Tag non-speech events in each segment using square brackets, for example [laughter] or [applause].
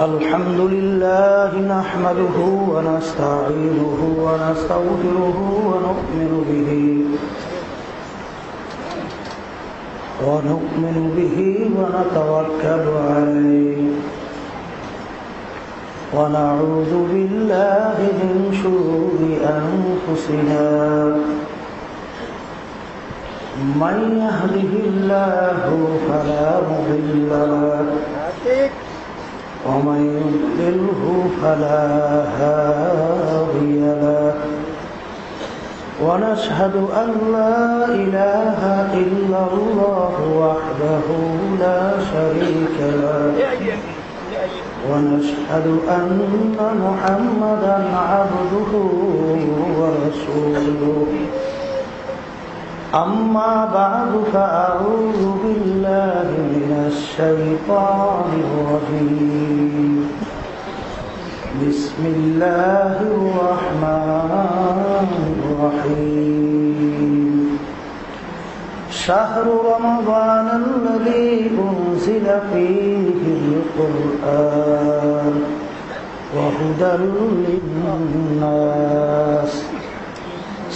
الحمد لله نحمده ونستعينه ونستغفره ونؤمن به. ونؤمن به ونتوكل عليه. ونعوذ بالله من شرور أنفسنا. من يهده الله فلا مضل له. ومن يضلله فلا هادي له. ونشهد أن لا إله إلا الله وحده لا شريك له. ونشهد أن محمدا عبده ورسوله. أما بعد فأعوذ بالله من الشيطان الرجيم. بسم الله الرحمن الرحيم. شهر رمضان الذي أنزل فيه القرآن وهدى للناس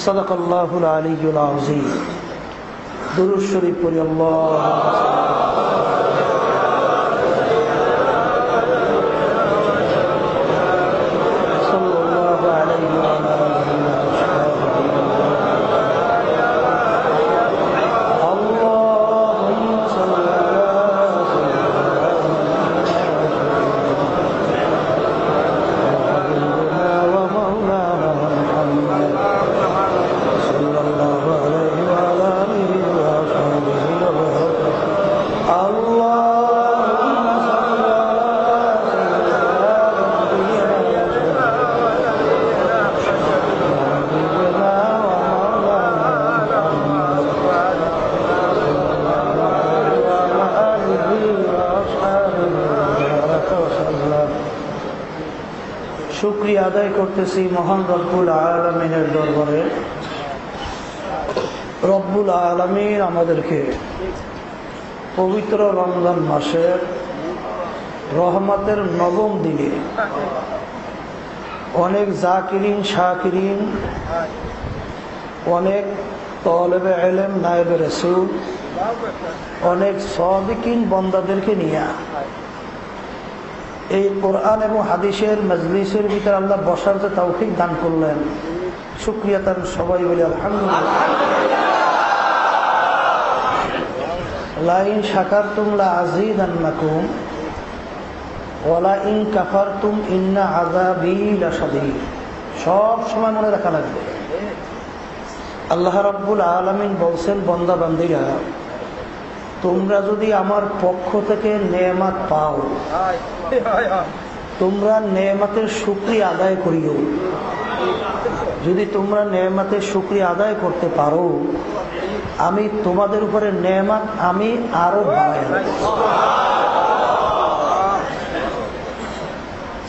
صدق اللہ العلی العظیم. درود شریف پوری اللہ. আদায় করতেছি মহান রব্বুল আলমিনের দরবারে। রব্বুল আলমিন আমাদেরকে পবিত্র রমজান মাসের রহমতের নবম দিনে অনেক জাকিরিন, শাকিরিন, অনেক তলেবে এলেম, নায়েবে রসুল, অনেক সদিকিন বন্দাদেরকে নিয়ে এই কোরআন এবং হাদিসের মজলিসের ভিতরে আল্লাহ বসার যে তৌফিক দান করলেন। শুক্রিয়া তার সবাই বলে, আলহামদুলিল্লাহ। শাকার তুমলা আজিদ আন্নাকুম ওলা ইন কাফার ইন্না আজাবিল সব সময় মনে রাখা লাগবে। আল্লাহ রাব্বুল আলমিন বলছেন বন্দা বান্দিরা তোমরা যদি আমার পক্ষ থেকে নেয়ামাত পাও, তোমরা নেয়ামাতের শুক্রিয়া আদায় করিও। যদি তোমরা নেয়ামাতের শুক্রিয়া আদায় করতে পারো, আমি তোমাদের উপরে নেয়ামাত আমি আরও বাড়াই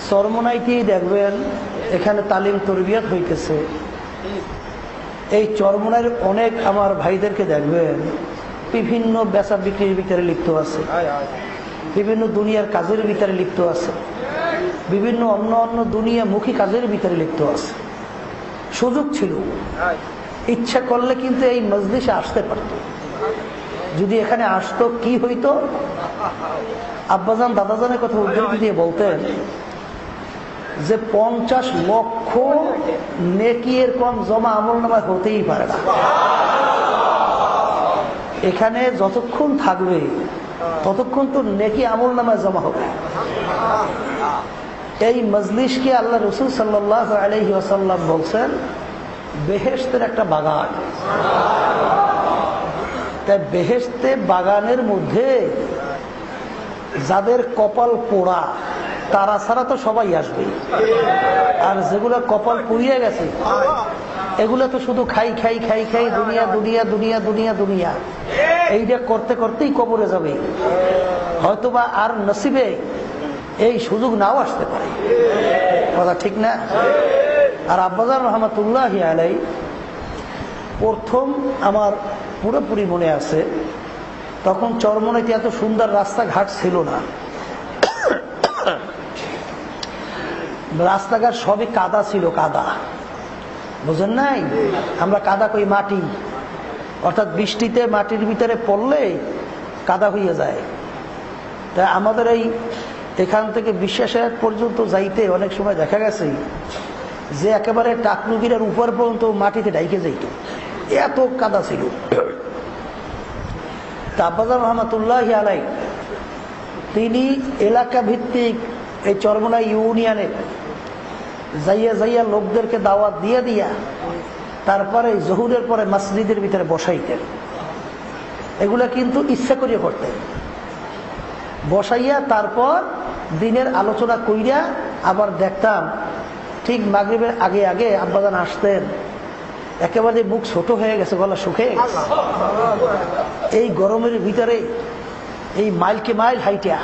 চরমনাইতেই দেখবেন, এখানে তালিম তরবিয়াত হইতেছে। এই চরমনার অনেক আমার ভাইদেরকে দেখবেন বিভিন্ন বেচা বিক্রির ভিতরে লিপ্ত আছে। বিভিন্ন দুনিয়ার কাজের ভিতরে লিপ্ত আছে। বিভিন্ন অন্য অন্য দুনিয়ামুখী কাজের ভিতরে লিপ্ত আছে। সুযোগ ছিল। ইচ্ছা করলে কিন্তু এই মজলিসে আসতে পারত। যদি এখানে আসতো, কি হইতো? আব্বাজান, দাদাজানের কথা উদ্ধৃতি দিয়ে বলতেন যে, পঞ্চাশ লক্ষ নেকিয়ের কম জমা আমল নামায় হতেই পারে না। এখানে যতক্ষণ থাকবে, ততক্ষণ তো নেকি আমল নামায় জমা হবে। এই মজলিসকে আল্লাহ রসুল সাল্লাহ আলহি আসাল্লাম বলছেন বেহেস্তের একটা বাগান। তাই বেহেস্তে বাগানের মধ্যে যাদের কপাল পোড়া, তারা ছাড়া তো সবাই আসবে আর যেগুলো কপাল পুড়িয়ে গেছে এগুলো তো শুধু খাই খাই খাই খাই দুনিয়া দুনিয়া দুনিয়া দুনিয়া দুনিয়া। এইটা করতে করতেই কবরে যাবে। হয়তোবা আর নসিবে এই সুযোগ নাও আসতে পারে। কথা ঠিক না? আর আব্বাজার রহমতুল্লাহ আলাই প্রথম আমার পুরোপুরি মনে আছে তখন চরমনাইতে এত সুন্দর রাস্তাঘাট ছিল না। রাস্তাঘাট সবই কাদা ছিল কাদা। বুঝেন নাই? আমরা কাদা কই মাটি। অর্থাৎ বৃষ্টিতে মাটির ভিতরে পড়লে কাদা হইয়া যায়। তাই আমাদের এই এখান থেকে বিশ্বাসের পর্যন্ত যাইতে অনেক সময় দেখা গেছে যে একেবারে টাকনুগিরের উপর পর্যন্ত মাটিতে ডাইকে যাইত। এত কাদা ছিল। তাবাজা রহমতুল্লাহ আলাই তিনি এলাকা ভিত্তিক এই চরমনা ইউনিয়নের যাইয়া যাইয়া লোকদেরকে দাওয়াত দিয়ে দিয়া তারপরে জহুরের পরে মসজিদের ভিতরে বসাইতেন। এগুলা কিন্তু ইচ্ছা করিয়া করতেন। বসাইয়া তারপর দিনের আলোচনা কইরা আবার দেখতাম, ঠিক মাগরীবের আগে আগে আব্বাজান আসতেন। একেবারে মুখ ছোট হয়ে গেছে, গলা শুকে এই গরমের ভিতরে এই মাইলকে মাইল হাইটা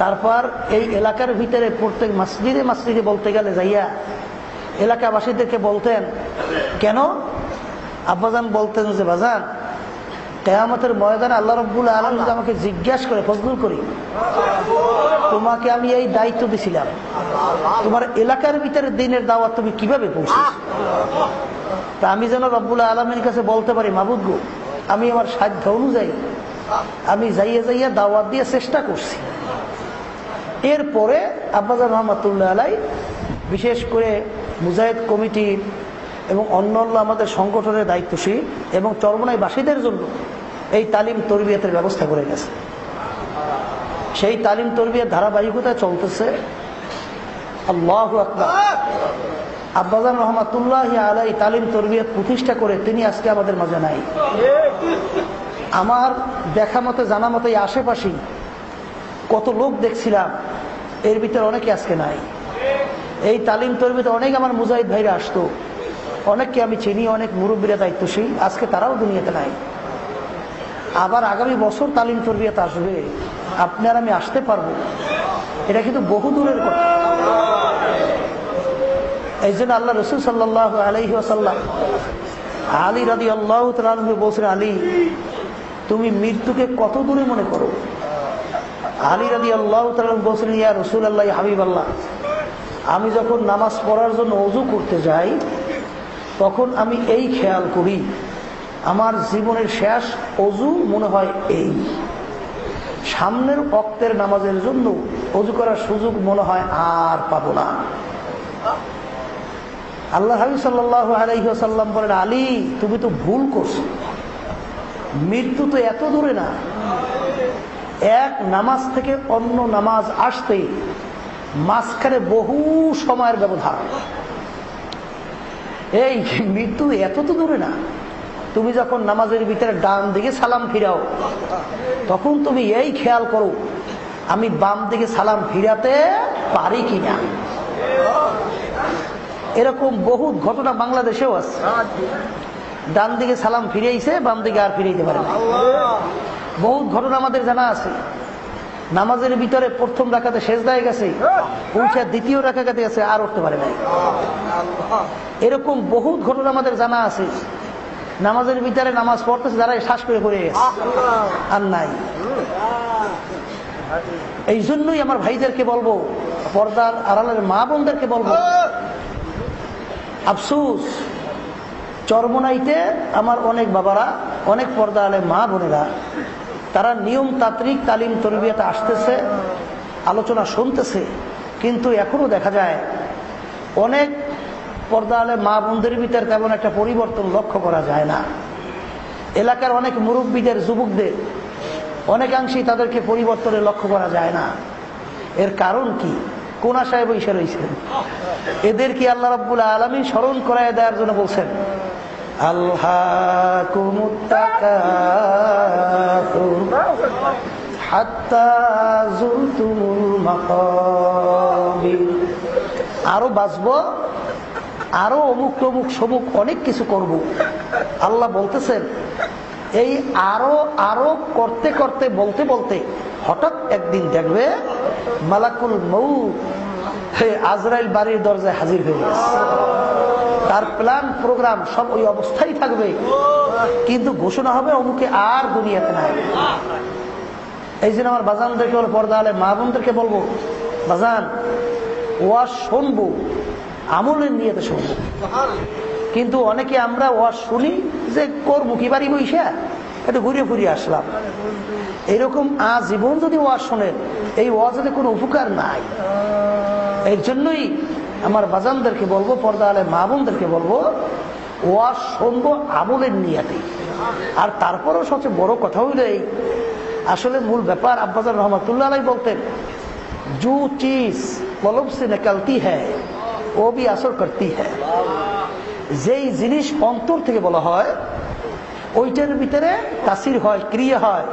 তারপর এই এলাকার ভিতরে প্রত্যেক মসজিদে মসজিদে বলতে গেলে যাইয়া এলাকাবাসীদেরকে বলতেন, কেন? আব্বাজান বলতেন যে, বাজান, কেয়ামতের ময়দানে আল্লাহ রব্বুল আলম যদি আমাকে জিজ্ঞাসা করে, ফজলুল করি তোমাকে আমি এই দায়িত্ব দিছিলাম, তোমার এলাকার ভিতরে দিনের দাওয়াত তুমি কীভাবে পৌঁছে তা আমি যেন রব্বুল আলমের কাছে বলতে পারি, মাবুদ গো, আমি আমার সাধ্য অনুযায়ী, আমি যাইয়া যাইয়া দাওয়াত দিয়ে চেষ্টা করছি। এরপরে আব্বাজান রহমতুল্লাহ আলাই বিশেষ করে মুজাহিদ কমিটির এবং অন্য অন্য আমাদের সংগঠনের দায়িত্বশীল এবং চরমনাই বাসীদের জন্য এই তালিম তরবিয়তের ব্যবস্থা করে গেছে। সেই তালিম তরবিয়ত ধারাবাহিকতায় চলতেছে। আল্লাহ আব্বাজান রহমাতুল্লাহ আলাই তালিম তরবিয়ত প্রতিষ্ঠা করে তিনি আজকে আমাদের মাঝে নাই। আমার দেখা মতে, জানা মতে এই আশেপাশেই কত লোক দেখছিলাম, এর ভিতরে অনেকে আজকে নাই। এই তালিম তরবিতে অনেক আমার মুজাহিদ ভাইরা আসতো। অনেককে আমি চিনি, অনেক মুরব্বীরা দায়িত্বশীল। আজকে তারাও দুনিয়াতে নাই। আবার আগামী বছর তালিম তরবিয়াতে আসবে। আপনার আমি আসতে পারব। এটা কিন্তু বহু দূরের কথা। এই জন্য আল্লাহ রসুল সাল্লাহ আলহি আসাল্লাম আলী রাদি আল্লাহ বলছেন, আলী, তুমি মৃত্যুকে কত দূরে মনে করো? আলী রাদি আল্লাহ বলছেন ইয়া রসুল আল্লাহ হাবিব আল্লাহ আমি যখন নামাজ পড়ার জন্য অজু করতে যাই, তখন আমি এই খেয়াল করি, আমার জীবনের শেষ অজু মনে হয় এই। সামনের অক্তের নামাজের জন্য অজু করার সুযোগ মনে হয় আর পাবো না। আল্লাহ হাবি সাল্লাহ আলাইসাল্লাম বলেন, আলী, তুমি তো ভুল করছ। মৃত্যু তো এত দূরে না। এক নামাজ থেকে অন্য নামাজ আসতে মাঝখানে বহু সময়ের ব্যবধান। এই মৃত্যু এত তো দূরে না। তুমি যখন নামাজের ভিতরে ডান দিকে সালাম ফিরাও, তখন তুমি এই খেয়াল করো, আমি বাম দিকে সালাম ফিরাতে পারি কিনা। এরকম বহুত ঘটনা বাংলাদেশেও আছে। ডান দিকে সালাম ফিরেইছে বাম দিকে আর ফিরাইতে পারে না বহুত ঘটনা আমাদের জানা আছে। নামাজের ভিতরে প্রথম রাখাতে শেষ দায় গেছে উঠে দ্বিতীয় রাখাতে গেছে, আর উঠতে পারে নাই। এরকম বহুত ঘটনা আমাদের জানা আছে। নামাজের ভিতরে নামাজ পড়তেছে যারা শ্বাস করে পড়ে গেছে। আর নাই। এই জন্যই আমার ভাইদেরকে বলব, পর্দার আড়ালের মা বোনদেরকে বলব, আফসুস, চরমনাইতে আমার অনেক বাবারা, অনেক পর্দা আলে মা বোনেরা তারা নিয়ম তাত্রিক তালিম তরবিয়াতে আসতেছে, আলোচনা শুনতেছে, কিন্তু এখনও দেখা যায় অনেক পর্দা আলে মা বোনদের ভিতরে তেমন একটা পরিবর্তন লক্ষ্য করা যায় না। এলাকার অনেক মুরব্বীদের, যুবকদের, অনেকাংশেই তাদেরকে পরিবর্তনে লক্ষ্য করা যায় না। এর কারণ কি? কোন আশায় বৈশা রয়েছেন? এদের কি আল্লাহ রাবুল আলমী স্মরণ করায় দেওয়ার জন্য বলছেন? আরও বাঁচব? আরও অমুক টমুক সমুক অনেক কিছু করব। আল্লাহ বলতেছেন, এই আরও আরও করতে করতে, বলতে বলতে হঠাৎ একদিন দেখবে মালাকুল মৌ আজরাইল বাড়ির দরজায় হাজির হয়ে গেছে। তার প্ল্যান প্রোগ্রাম সব ওই অবস্থায় থাকবে। কিন্তু ঘোষণা হবে অমুকে আর দুনিয়াতে নাই। এই জন্য আমার বাজানদেরকে বলে, পর্দা আলে মা বোনদেরকে বলব, বাজান ওয়াজ শুনব, আমলের নিয়েতে শুনব। কিন্তু অনেকে আমরা ওয়াজ শুনি যে করব কি বাড়ি বইসা? একটু ঘুরে ঘুরিয়ে আসলাম। এরকম আজীবন যদি ওয়াজ শোনেন, এই ওয়াজের কোনো উপকার নাই, এর জন্যই আমার বাজানদেরকে বলব, পর্দা আলে মা বোনদেরকে বলব ওয়াজ শুনব আমলের নিয়াতে। আর তারপরেও সবচেয়ে বড় কথা হইল এই, আসলে মূল ব্যাপার আব্বাজান রহমতুল্লাহ বলতেন, জু চিজ কলম সে নিকালতি হ্যাঁ ও বি আসর করতি হ্যাঁ যেই জিনিস অন্তর থেকে বলা হয়, ওইটার ভিতরে তাসির হয়, ক্রিয়া হয়।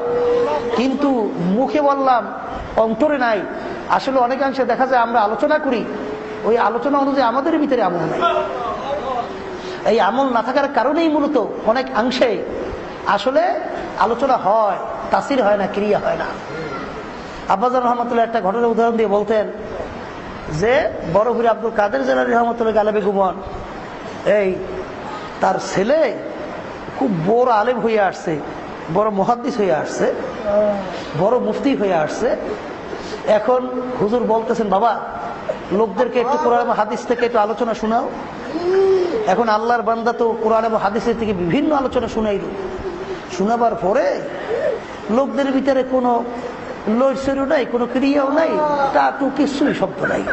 কিন্তু মুখে বললাম, অন্তরে নাই। আসলে অনেকাংশে দেখা যায় আমরা আলোচনা করি ওই আলোচনা অনুযায়ী আমাদের ভিতরে আমল নাই। এই আমল না থাকার কারণেই মূলত অনেক অংশে আসলে আলোচনা হয়, তাসির হয় না, ক্রিয়া হয় না। আব্বাজান রহমতুল্লাহ একটা ঘটনার উদাহরণ দিয়ে বলতেন যে, বড় হুরি আব্দুল কাদের জেলার রহমতুল্লাহ গালাবি গুমন এই তার ছেলে খুব বড় আলেম হয়ে আসছে, বড় মহাদ্দিস হয়ে আসছে, বড় মুফতি হয়ে আসছে। এখন হুজুর বলতেছেন, বাবা লোকদেরকে একটু কোরআন এবং হাদিস থেকে একটু আলোচনা শোনাও। এখন আল্লাহর বান্দা তো কোরআন এবং হাদিসের থেকে বিভিন্ন আলোচনা শুনাইল। শোনাবার পরে লোকদের ভিতরে কোনো লড়সেরও নাই, কোনো ক্রিয়াও নাই তা তো কিছুই শব্দ নাই।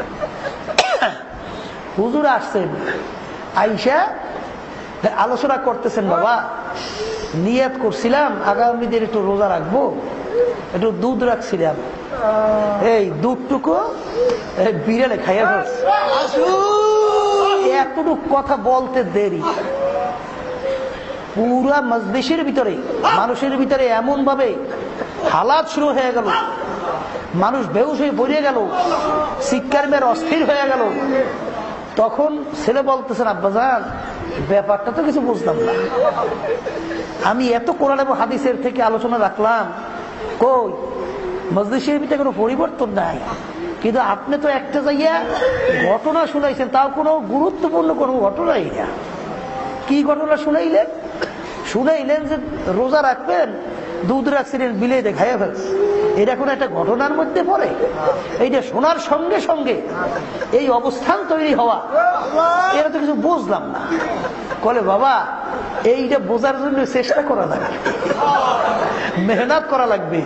[coughs] হুজুর আসছেন, আইসা আলোচনা করতেছেন বাবা। নিয়াত করছিলাম আগামী দিন একটু রোজা রাখব। একটু দুধ রাখছিলাম। এই দুধটুকু বিড়ালে খাইয়া ফেলছে। এতটুকু কথা বলতে দেরি। পুরা মজলিসের ভিতরে মানুষের ভিতরে এমন ভাবে হালাত শুরু হয়ে গেল। মানুষ বেউস হয়ে পড়িয়ে গেল। শিক্ষার মেয়ের অস্থির হয়ে গেল। তখন ছেলে বলতেছেন আব্বাজান ব্যাপারটা তো কিছু বুঝলাম না। আমি এত কোরআন এবং হাদিসের থেকে আলোচনা রাখলাম, কই? মজলিসের ভিতরে কোনো পরিবর্তন নাই। কিন্তু আপনি তো একটা জায়গা ঘটনা শুনাইছেন, তাও কোনো গুরুত্বপূর্ণ কোনো ঘটনাই না। কি ঘটনা শুনাইলেন? শুনাইলেন যে রোজা রাখবেন, দুধ রাখছিলেন বিলে দেখাইয়া ফেলছে। এটা কোনো একটা ঘটনার মধ্যে পড়ে। এইটা শোনার সঙ্গে সঙ্গে এই অবস্থান তৈরি হওয়া। এটা তো কিছু বুঝলাম না। কলে বাবা, এইটা বোঝার জন্য চেষ্টা করা লাগবে। মেহনত করা লাগবে।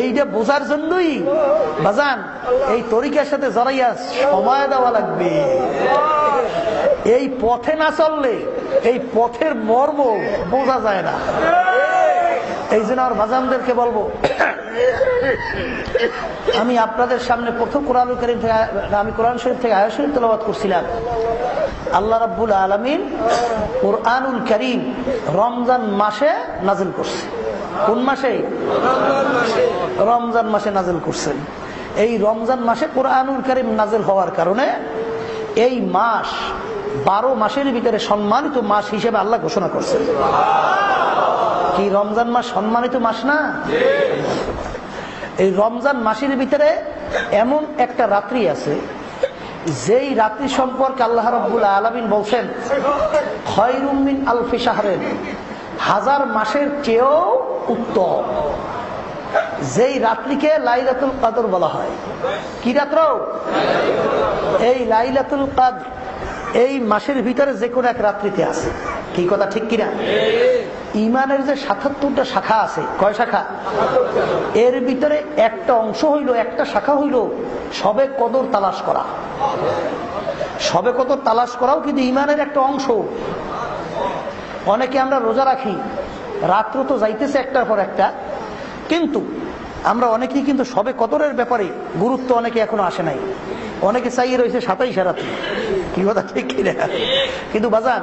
এইটা বোঝার জন্যই বাজান, এই তরিকার সাথে জড়াইয়া সময় দেওয়া লাগবে। এই পথে না চললে, এই পথের মর্ম বোঝা যায় না। এই জন্য আমার বাজানদেরকে বলব, আমি আপনাদের সামনে প্রথম কোরআন করিম থেকে, আমি কোরআন শরীফ থেকে আয়া শরীফ তেলাবাদ করছিলাম। আল্লাহ রাব্বুল আলমিন কোরআনুল করিম রমজান মাসে নাজিল করছে। কোন মাসে? রমজান মাসে নাজিল করছেন। এই রমজান মাসে কোরআনুল করিম নাজিল হওয়ার কারণে এই মাস বারো মাসের ভিতরে সম্মানিত মাস হিসেবে আল্লাহ ঘোষণা করছেন। কি, রমজান মাস সম্মানিত মাস না? এই রমজান মাসের ভিতরে এমন একটা রাত্রি আছে, যেই রাত্রি সম্পর্কে আল্লাহ রব্বুল আলমিন বলছেন খয়রুমিন আলফি সাহারেন হাজার মাসের চেয়েও উত্তম। যেই রাত্রিকে লাইলাতুল কাদর বলা হয়। কি রাত্র? এই লাইলাতুল কাদর, এই মাসের ভিতরে যে কোনো এক রাত্রিতে আছে। কি কথা ঠিক কিনা? ইমানের যে সাতাত্তরটা শাখা আছে, কয় শাখা? এর ভিতরে একটা অংশ হইল, একটা শাখা হইল, সবে কদর তালাশ করা। সবে কদর তালাশ করাও কিন্তু ইমানের একটা অংশ। অনেকে আমরা রোজা রাখি, রাত্র তো যাইতেছে একটার পর একটা, কিন্তু আমরা অনেকেই কিন্তু সবে কদরের ব্যাপারে গুরুত্ব অনেকে এখনও আসে নাই। অনেকে চাইয়ে রয়েছে সাতাইশে রাত্রি। কি কথা, ঠিক কিনা? কিন্তু বাজান,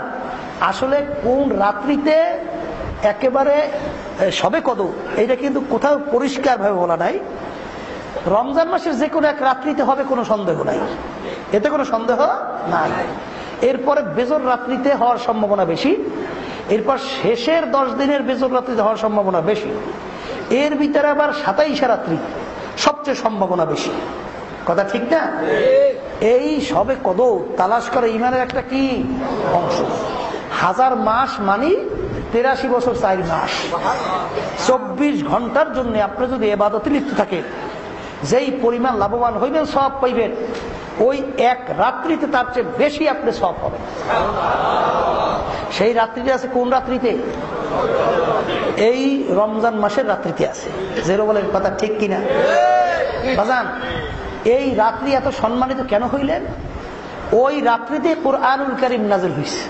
আসলে কোন রাত্রিতে একেবারে সবে কদ। এটা কিন্তু কোথাও পরিষ্কার ভাবে বলা নাই। রমজান মাসের যে কোনো এক রাত্রিতে হবে কোনো সন্দেহ নাই। এতে কোনো সন্দেহ নাই। এরপরে বেজর রাত্রিতে হওয়ার সম্ভাবনা বেশি। এরপর শেষের দশ দিনের বেজর রাত্রিতে হওয়ার সম্ভাবনা বেশি। এর ভিতরে আবার সাতাইশে রাত্রি সবচেয়ে সম্ভাবনা বেশি। কথা ঠিক না? এই সবে কদ তালাশ করে ইমানের একটা কি অংশ? হাজার মাস মানি তেরাশি বছর চার মাস। চব্বিশ ঘণ্টার জন্য আপনি যদি এবাদতে লিপ্ত থাকেন, যেই পরিমাণ লাভবান হইবেন, সব পাইবেন। ওই এক রাত্রিতে তার চেয়ে বেশি আপনি সব হবে সেই রাত্রিতে আছে কোন রাত্রিতে? এই রমজান মাসের রাত্রিতে আছে। জেরো বলেন কথা ঠিক কিনা? বাজান, এই রাত্রি এত সম্মানিত কেন হইলেন? ওই রাত্রিতে কোরআনুল করিম নাজিল হয়েছে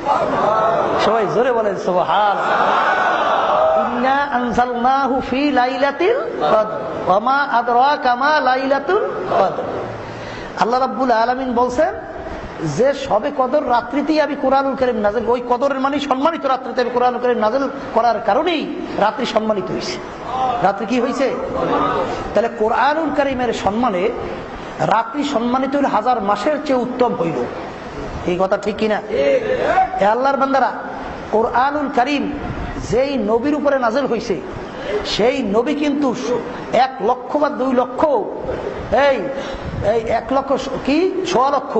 সবাই জোরে বলেন কদর আল্লাহ রাব্বুল আলামিন বলছেন, যে সবে কদর রাত্রিতেই আমি কোরআনুল করিম নাজেল ওই কদরের মানে সম্মানিত রাত্রিতে আমি কোরআনুল করিম নাজেল করার কারণেই রাত্রি সম্মানিত হয়েছে রাত্রি কি হয়েছে তাহলে কোরআনুল করিমের সম্মানে রাত্রি সম্মানিত হইলে, হাজার মাসের চেয়ে উত্তম হইল। এই কথা ঠিক কিনা? আল্লাহর বান্দারা, কোরআনুল করিম যেই নবীর উপরে নাজেল হয়েছে সেই নবী কিন্তু এক লক্ষ বা দুই লক্ষ, এই এই এক লক্ষ কি? সোয়া লক্ষ।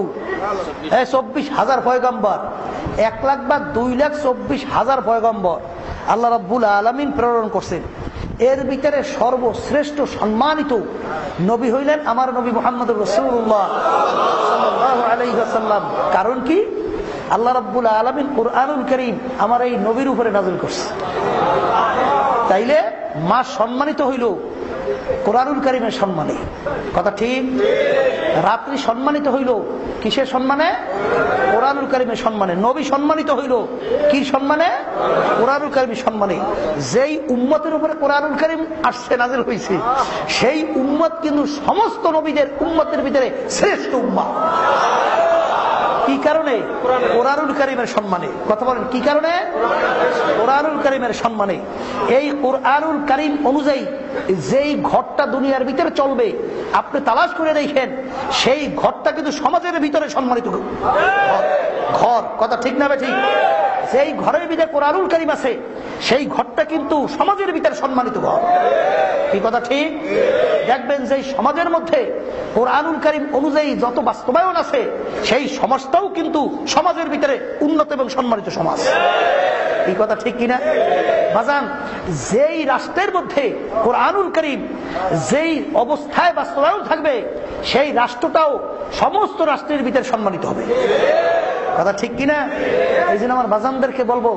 চব্বিশ হাজার পয়গম্বর। এক লাখ বা দুই লাখ চব্বিশ হাজার পয়গম্বর। আল্লাহ রাব্বুল আলমিন প্রেরণ করছেন। এর ভিতরে সর্বশ্রেষ্ঠ সম্মানিত নবী হইলেন আমার নবী মোহাম্মদ রসুল্লাহ আলাইসাল্লাম কারণ কি? আল্লাহ রাব্বুল আলমিন কোরআনুল করিম আমার এই নবীর উপরে নাজিল করছে। তাইলে মা সম্মানিত হইল কোরআনুল করিমের সম্মানে। কথা ঠিক? রাত্রি সম্মানিত হইল, কিসের সম্মানে? কোরআনুল করিমের সম্মানে। নবী সম্মানিত হইল কি সম্মানে? কোরআনুল করিমের সম্মানে। যেই উম্মতের উপরে কোরআনুল করিম আসছে, নাজিল হয়েছে সেই উম্মত কিন্তু সমস্ত নবীদের, উম্মতের ভিতরে শ্রেষ্ঠ উম্মত। কি কারণে? কোরআনুল করিমের সম্মানে। কথা বলেন, কি কারণে? কোরআনুল করিমের সম্মানে। এই কোরআনুল করিম অনুযায়ী যেই ঘরটা দুনিয়ার ভিতরে চলবে, আপনি তালাশ করে দেখেন, সেই ঘরটা কিন্তু সমাজের ভিতরে সম্মানিত ঘর। কথা ঠিক না ঠিক? সেই ঘরের ভিতরে কোরআনুল করিম আছে, সেই ঘরটা কিন্তু সমাজের ভিতরে সম্মানিত ঘর। কি কথা ঠিক? দেখবেন যে সমাজের মধ্যে কোরআনুল করিম অনুযায়ী যত বাস্তবায়ন আছে, সেই সমাজটাও কিন্তু সমাজের ভিতরে উন্নত এবং সম্মানিত সমাজ। এই কথা, ঠিক কিনা? বাজান, যেই রাষ্ট্রের মধ্যে কোরআনুল করিম যেই অবস্থায় বাস্তবায়ন থাকবে, সেই রাষ্ট্রটাও সমস্ত রাষ্ট্রের ভিতরে সম্মানিত হবে। কথা ঠিক কিনা? এই জন্য আমার বাজানদেরকে বলব,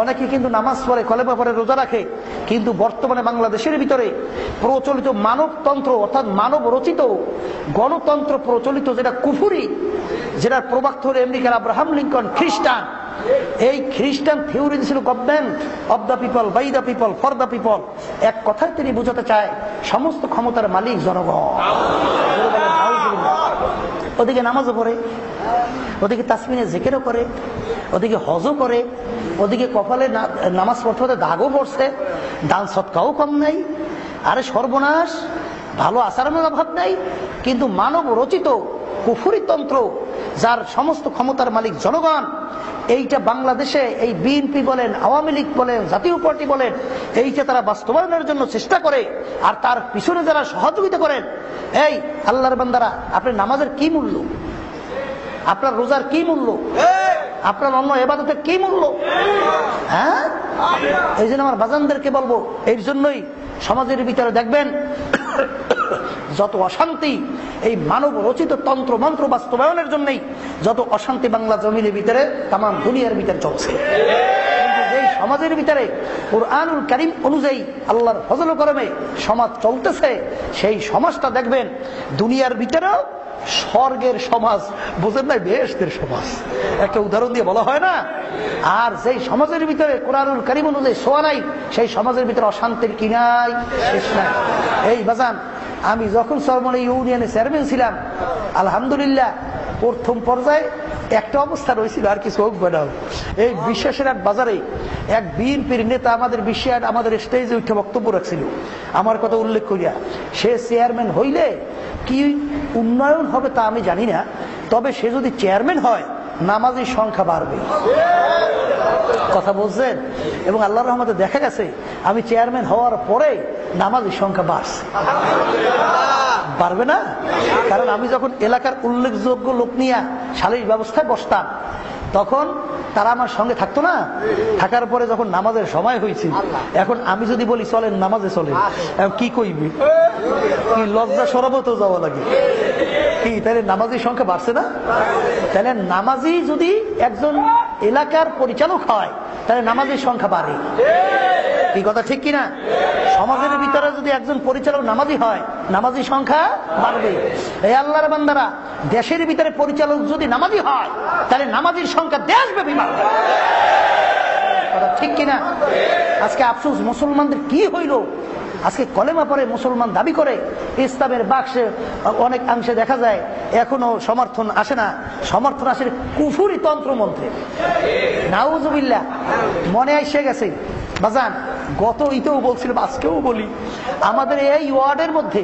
অনেকে কিন্তু নামাজ পড়ে, কলেমা পরে রোজা রাখে, কিন্তু বর্তমানে বাংলাদেশের ভিতরে প্রচলিত মানবতন্ত্র, অর্থাৎ মানব রচিত গণতন্ত্র প্রচলিত, যেটা কুফুরি, যেটার প্রবাক্ত হল আব্রাহাম লিঙ্কন, খ্রিস্টান। এই খ্রিস্টান থিওরি ছিল government of the people, by the people, for the people. এক কথায় তিনি বুঝাতে চায়, সমস্ত ক্ষমতার মালিক জনগণ। ওদিকে নামাজও পড়ে, ওদিকে তাসমিনে জেকেরও করে, ওদিকে হজও করে, ওদিকে কপালে নামাজ পড়তে দাগও পড়ছে, দান সৎকাও কম নাই। আরে সর্বনাশ ভালো আচরণের অভাব নাই, কিন্তু মানব রচিত কুফুরি তন্ত্র যার সমস্ত ক্ষমতার মালিক জনগণ, এইটা বাংলাদেশে এই বিএনপি বলেন, আওয়ামী লীগ বলেন, জাতীয় পার্টি বলেন, এইটা তারা বাস্তবায়নের জন্য চেষ্টা করে, আর তার পিছনে যারা সহযোগিতা করেন, এই আল্লাহর বান্দারা, আপনার নামাজের কি মূল্য? আপনার রোজার কি মূল্য? আপনার অন্য এবাদতের কি মূল্য? হ্যাঁ? এই জন্য আমার বাজানদেরকে বলব এই জন্যই সমাজের ভিতরে দেখবেন, যত অশান্তি, এই মানব রচিত তন্ত্র, মন্ত্র বাস্তবায়নের জন্যই যত অশান্তি বাংলা জমিনের ভিতরে, তামাম দুনিয়ার ভিতরে চলছে। সমাজের ভিতরে কোরআনুল করিম অনুযায়ী আল্লাহর ফজল করমে সমাজ চলতেছে, সেই সমাজটা দেখবেন, দুনিয়ার ভিতরেও স্বর্গের সমাজ, বোঝেন নাই বেহেস্তের সমাজ। একটা উদাহরণ দিয়ে বলা হয় না? আর যেই সমাজের ভিতরে কোরআনুল করিম অনুযায়ী শোয়া নাই, সেই সমাজের ভিতরে অশান্তির কি নাই? শেষ নাই। এই বাজান, আমি যখন সরমনে ইউনিয়নে চেয়ারম্যান ছিলাম, আলহামদুলিল্লাহ প্রথম পর্যায়ে একটা অবস্থা রয়েছিল আর কিছু হোক বেড়াও এই বিশ্বাসের বাজারে এক বিএনপির নেতা আমাদের বিশ্বাস আমাদের স্টেজে উঠে বক্তব্য রাখছিল। আমার কথা উল্লেখ করিয়া, সে চেয়ারম্যান হইলে কি উন্নয়ন হবে তা আমি জানি না, তবে সে যদি চেয়ারম্যান হয় নামাজের সংখ্যা বাড়বে। কথা বলছেন এবং আল্লাহ রহমতে দেখা গেছে, আমি চেয়ারম্যান হওয়ার পরে নামাজের সংখ্যা বাড়ছে। বাড়বে না? কারণ আমি যখন এলাকার উল্লেখযোগ্য লোক নিয়ে সালিশ ব্যবস্থায় বসতাম, তখন তারা আমার সঙ্গে থাকতো না। থাকার পরে যখন নামাজের সময় হয়েছে, এখন আমি যদি বলি চলেন, নামাজে চলে কি কইবি? লজ্জা সরবত যাওয়া লাগে। কি, তাহলে নামাজির সংখ্যা বাড়ছে না? তাহলে নামাজি যদি একজন এলাকার পরিচালক হয়, তাহলে নামাজির সংখ্যা বাড়ে। কি কথা ঠিক কিনা? সমাজের ভিতরে যদি একজন পরিচালক নামাজি হয় নামাজি সংখ্যা বাড়বে। এই আল্লাহর বান্দারা, দেশের ভিতরে পরিচালক যদি নামাজি হয়, তাহলে নামাজির সংখ্যা দেশব্যাপী বাড়বে। কথা ঠিক কিনা? আজকে আফসোস, মুসলমানদের কি হইল? আজকে কলেমা পরে মুসলমান দাবি করে, ইসলামের বাক্সে অনেক অংশে দেখা যায়, এখনও সমর্থন আসে না। সমর্থন আসে কুফুরি তন্ত্র মন্ত্রে নাউজুবিল্লা মনে এসে গেছে, বাজান, গত ইতেও বলছিলাম আজকেও বলি, আমাদের এই ওয়ার্ডের মধ্যে,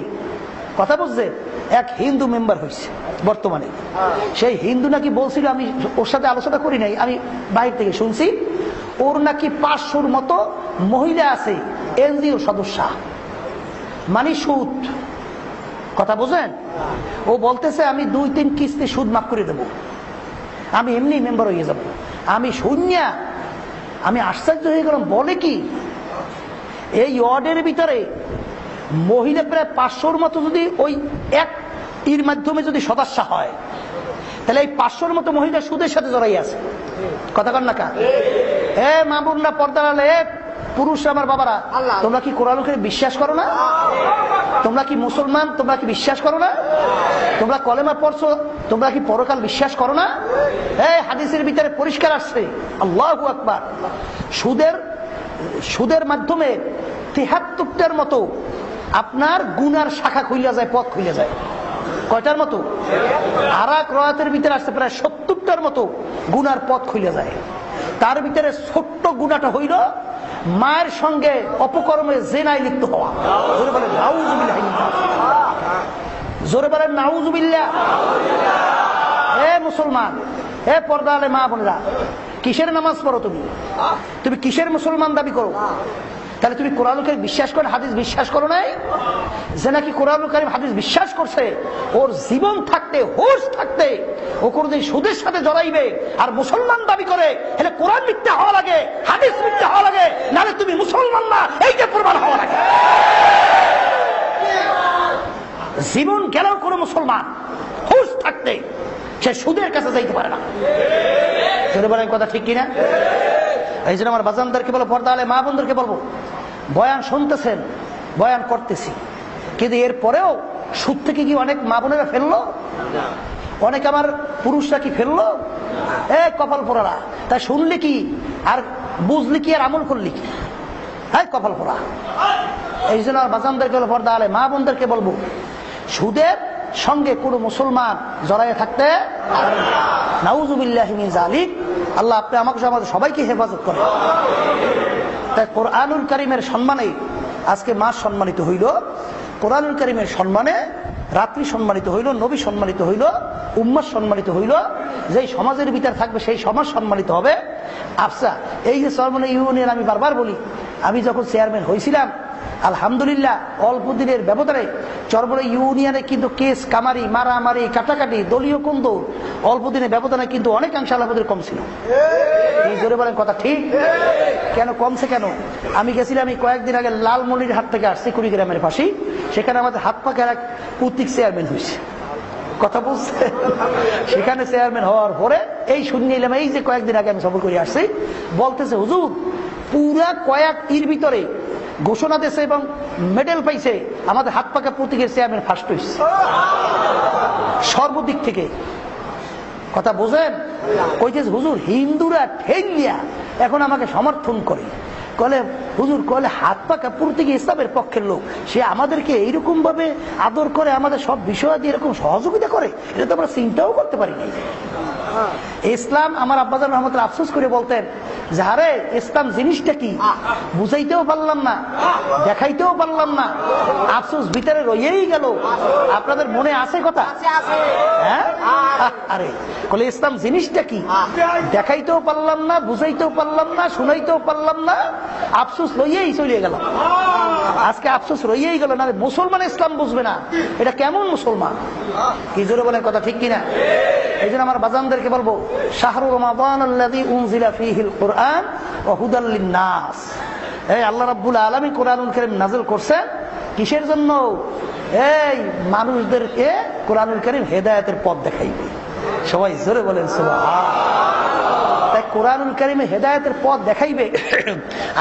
কথা বুঝছে এক হিন্দু মেম্বার হয়েছে বর্তমানে। সেই হিন্দু নাকি বলছিল, আমি ওর সাথে আলোচনা করি নাই, আমি বাইরে থেকে শুনছি ওর নাকি পাঁচশোর মতো মহিলা আছে, এনজিও সদস্য। মানে সুদ। কথা বোঝেন ও বলতেছে, আমি দুই তিন কিস্তি সুদ মাফ করে দেব। আমি এমনি মেম্বার হয়ে যাব। আমি শূন্যা। আমি আশ্চর্য হয়ে গেলাম। বলে কি? এই ওয়ার্ডের ভিতরে মহিলা প্রায় পাঁচশোর মতো যদি ওই এক এর মাধ্যমে যদি সদস্য হয় তাহলে এই পাঁচশোর মতো মহিলা সুদের সাথে জড়াই আছে। কথা কন না কা এ মামুন্না পর্দার আলে পুরুষ আমার বাবারা তোমরা কি কোরআনকে বিশ্বাস করো না? তোমরা কি মুসলমান? তোমরা কি বিশ্বাস করো না? তোমরা কলেমা পড়ছো? তোমরা কি পরকাল বিশ্বাস করো না? এই হাদিসের ভিতরে পরিষ্কার আসছে। আল্লাহ আকবার। সুদের সুদের মাধ্যমে তিহাত্তরটার মতো আপনার গুনার শাখা খুলিয়া যায় পথ খুলে যায়। কয়টার মতো? আর এক রয়াতের ভিতরে আসছে প্রায় সত্তরটার মতো গুনার পথ খুলে যায়। তার ভিতরে ছোট্ট গুণাটা হইল মায়ের সঙ্গে অপকর্মে জেনাই লিপ্ত হওয়া। হে মুসলমান হে পর্দা আলে মা বোনেরা, কিসের নামাজ পড়ো তুমি? তুমি কিসের মুসলমান দাবি করো? তাহলে তুমি কোরআন কারিম বিশ্বাস করে, হাদিস বিশ্বাস করো নাই? যে নাকি কোরআন কারিম, হাদিস বিশ্বাস করছে, ওর জীবন থাকতে, হোশ থাকতে, ও কোনদিন সুদের সাথে জড়াইবে আর মুসলমান দাবি করে হেলে কোরআন মিথ্যা হওয়া লাগে, হাদিস মিথ্যা হওয়া লাগে, নাহলে তুমি মুসলমান না, এইটা প্রমাণ হওয়া লাগে। জীবন গেলেও কোনো মুসলমান, হুশ থাকতে, সে সুদের কাছে যাইতে পারে না। কথা ঠিক কিনা? এই জন্য আমার বাজানদেরকে বলো পর্দা আলে মা বোনদেরকে বলব, বয়ান শুনতেছেন, বয়ান করতেছি। কিন্তু এরপরেও সুদ থেকে কি অনেক মা বোনেরা ফেলল? অনেক আমার পুরুষরা কি ফেলল? এ কপাল পোড়ারা। তাই শুনলি কি? আর বুঝলি কি? আর আমল করলি কি? হ্যাঁ কপাল পোড়া। এই জন্য আমার বাজানদেরকে বলো পর্দা আলে মা বোনদেরকে বলব, সুদের সঙ্গে কোনো মুসলমান জড়াইয়ে থাকতে নাউজুবিল্লাহিমিন জালিক আল্লাহ আপনি আমাকে আমাদের সবাইকে হেফাজত করেন। তাই কোরআনুল করিমের সম্মানে আজকে মাস সম্মানিত হইল, কোরআনুল করিমের সম্মানে রাত্রি সম্মানিত হইল, নবী সম্মানিত হইল উম্মাস সম্মানিত হইল, যেই সমাজের ভিতর থাকবে সেই সমাজ সম্মানিত হবে। আফসা, এই যে সরমনে ইউনিয়ন আমি বারবার বলি, আমি যখন চেয়ারম্যান হয়েছিলাম আলহামদুলিল্লাহ, অল্প দিনের ব্যবধানে চরবরে ইউনিয়নে কিন্তু কেস, কামারি, মারামারি, কাটাকাটি, দলীয় কন্দ অল্প দিনের ব্যবধানে কিন্তু অনেকাংশ আল্লাহ কম ছিল। জোরে বলেন কথা ঠিক? কেন কমছে কেন? আমি গেছিলাম আমি কয়েকদিন আগে লালমনির হাট থেকে আসছি কুড়িগ্রামের পাশেই সেখানে আমাদের হাত পাখের এক পুত্রিক চেয়ারম্যান হয়েছে। কথা বলছে? সেখানে চেয়ারম্যান হওয়ার পরে এই শুনিয়ে এলাম এই যে কয়েকদিন আগে আমি সফর করে আসছি। বলতেছে, হুজুর, পুরা কয়েক ইর ভিতরে ঘোষণা দিয়েছে এবং মেডেল পাইছে আমাদের হাত পাকা প্রতীকের চেয়ারম্যান ফার্স্ট হয়েছে সর্বদিক থেকে। কথা বোঝেন? কইতেছে, হুজুর, হিন্দুরা ঠেলিয়া এখন আমাকে সমর্থন করে। কলে হুজুর কলে হাত পাকা প্রতীকী ইসলামের পক্ষের লোক। সে আমাদেরকে এইরকম ভাবে আদর করে আমাদের সব বিষয় দিয়ে এরকম সহযোগিতা করে এটা তো আমরা চিন্তাও করতে পারি নাই। ইসলাম আমার আব্বাজান রহমত আফসোস করে বলতেন যে ইসলাম জিনিসটা কি? বুঝাইতেও পারলাম না দেখাইতেও পারলাম না। আফসোস ভিতরে রয়েই গেল। আপনাদের মনে আছে কথা? হ্যাঁ? আরে বলে ইসলাম জিনিসটা কি? দেখাইতেও পারলাম না বুঝাইতেও পারলাম না শুনাইতেও পারলাম না আফসোস লইয়েই চলে গেল। আজকে আফসোস রইয়েই গেল না, মুসলমান ইসলাম বুঝবে না। এটা কেমন মুসলমান? কি জোরে বলেন কথা ঠিক কিনা? এই জন্য আমার বাজানদেরকে বলব, শাহরু রমাদান উনজিলা ফিহিল কোরআন নাস এই আল্লাহ রাব্বুল আলমী কোরআনুল করিম নাজল করছেন। কিসের জন্য? এই মানুষদেরকে কোরআনুল করিম হেদায়তের পথ দেখাইবে। সবাই জোরে বলেন সুবহান। তাই কোরআনুল করিমে হেদায়তের পথ দেখাইবে।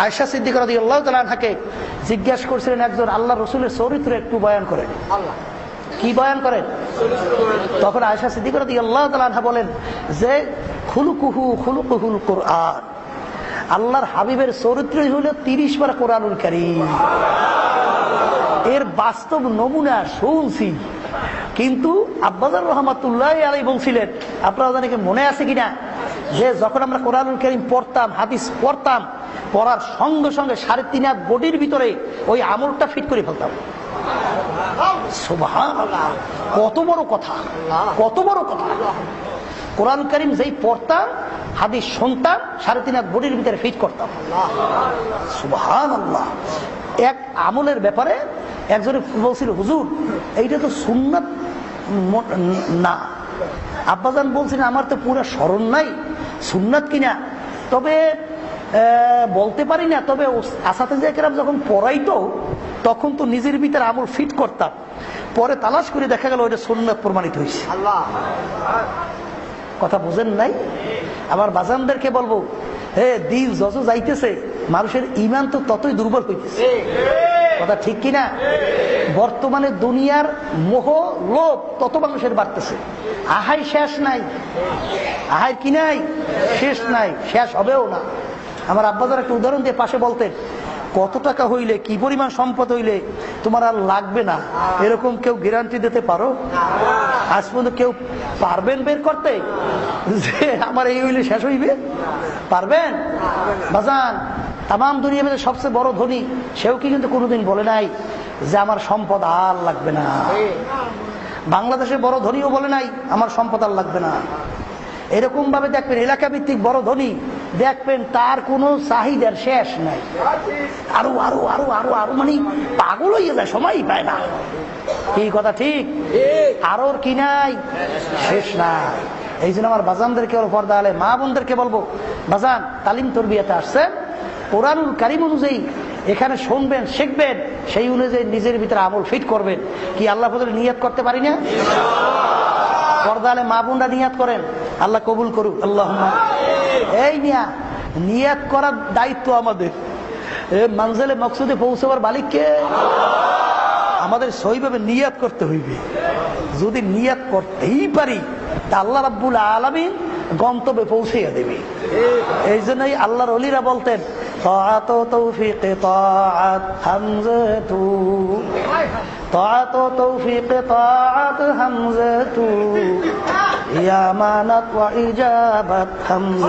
আয়সা সিদ্দিক রাজি আল্লাহ জিজ্ঞাসা করছিলেন একজন আল্লাহ রসুলের চরিত্র একটু বয়ান করেন। কি বয়ান করেন? তখন আয়সা সিদ্দিক রাজি আল্লাহ তালা বলেন যে খুলুকুহু খুলুকুহুল কোরআন আল্লাহর হাবিবের চরিত্রই হলো তিরিশ বার কোরআনুল করিম। এর বাস্তব নমুনা শুনছি। কিন্তু আব্বাজার রহমাতুল্লাহ আলাই বলছিলেন আপনারা জানি মনে আছে কিনা? যে যখন আমরা কোরআনুল করিম পড়তাম, হাদিস পড়তাম, পড়ার সঙ্গে সঙ্গে সাড়ে তিন হাত বডির ভিতরে ওই আমলটা ফিট করে ফেলতাম। কত বড় কথা। কত বড় কথা। কোরআন করিম যেই পড়তাম, হাদিস শুনতাম, সাড়ে তিন হাত বডির ভিতরে ফিট করতাম। সুবহান আল্লাহ এক আমলের ব্যাপারে একজনে বলছিল, হুজুর, এইটা তো সুন্নাত না। আব্বাজান বলছিলেন আমার তো পুরো স্মরণ নাই সুন্নাত কিনা? তবে বলতে পারি না তবে আসাতে কেরাম যখন পড়াইতো তখন তো নিজের ভিতরে আমল ফিট করতাম। পরে তালাশ করে দেখা গেল ওইটা সুন্নাত প্রমাণিত হয়েছে কথা বুঝেন নাই? আবার বাজানদেরকে বলব হে দিন যত যাইতেছে মানুষের ইমান তো ততই দুর্বল হইতেছে। কথা ঠিক কিনা? বর্তমানে দুনিয়ার মোহ লোভ তত মানুষের বাড়তেছে। আহাই শেষ নাই। আহাই কি নাই? শেষ নাই। শেষ হবেও না। আমার আব্বাদার একটা উদাহরণ দিয়ে পাশে বলতেন কত টাকা হইলে, কি পরিমাণ সম্পদ হইলে তোমার আর লাগবে না? এরকম কেউ গ্যারান্টি দিতে পারো? আজ পর্যন্ত কেউ পারবেন বের করতে? যে আমার এই হইলে শেষ হইবে? পারবেন? বাজান তাম দুনিয়া মধ্যে সবচেয়ে বড় ধনী, সেও কি কিন্তু কোনোদিন বলে নাই যে আমার সম্পদ আর লাগবে না? বাংলাদেশের বড় ধনীও বলে নাই, আমার সম্পদ আর লাগবে না। এরকম ভাবে দেখবেন এলাকা ভিত্তিক বড় ধনী, দেখবেন তার কোনো চাহিদার শেষ নাই। আরও আরও আরও আরও আরও মানে পাগল হয়ে যায় সময়ই পায় না। এই কথা ঠিক? আরোর কি নাই? শেষ নাই। এই জন্য আমার বাজানদেরকে ওর পর্দা আলে, মা বোনদেরকে বলব, বাজান, তালিম তরবিয়াতে আসছেন কোরআনুল কারিম অনুযায়ী এখানে শুনবেন, শিখবেন, সেই অনুযায়ী নিজের ভিতরে আমল ফিট করবেন। কি আল্লাহ ফজলে নিয়ত করতে পারি না? পর্দা পর্দালে মা বোনরা নিয়াত করেন। আল্লাহ কবুল করুক আল্লাহ এই নিয়া নিয়াত করার দায়িত্ব আমাদের। মানজালে মকসুদে পৌঁছাবার মালিককে আমাদের সইভাবে নিয়াত করতে হইবে। যদি নিয়াত করতেই পারি, তা আল্লাহ রাব্বুল আলমী গন্তব্যে পৌঁছাইয়া দেবে। এই জন্যই আল্লাহর অলিরা বলতেন তৌফিকে তৌফিকে یا مانت و اجابت ہم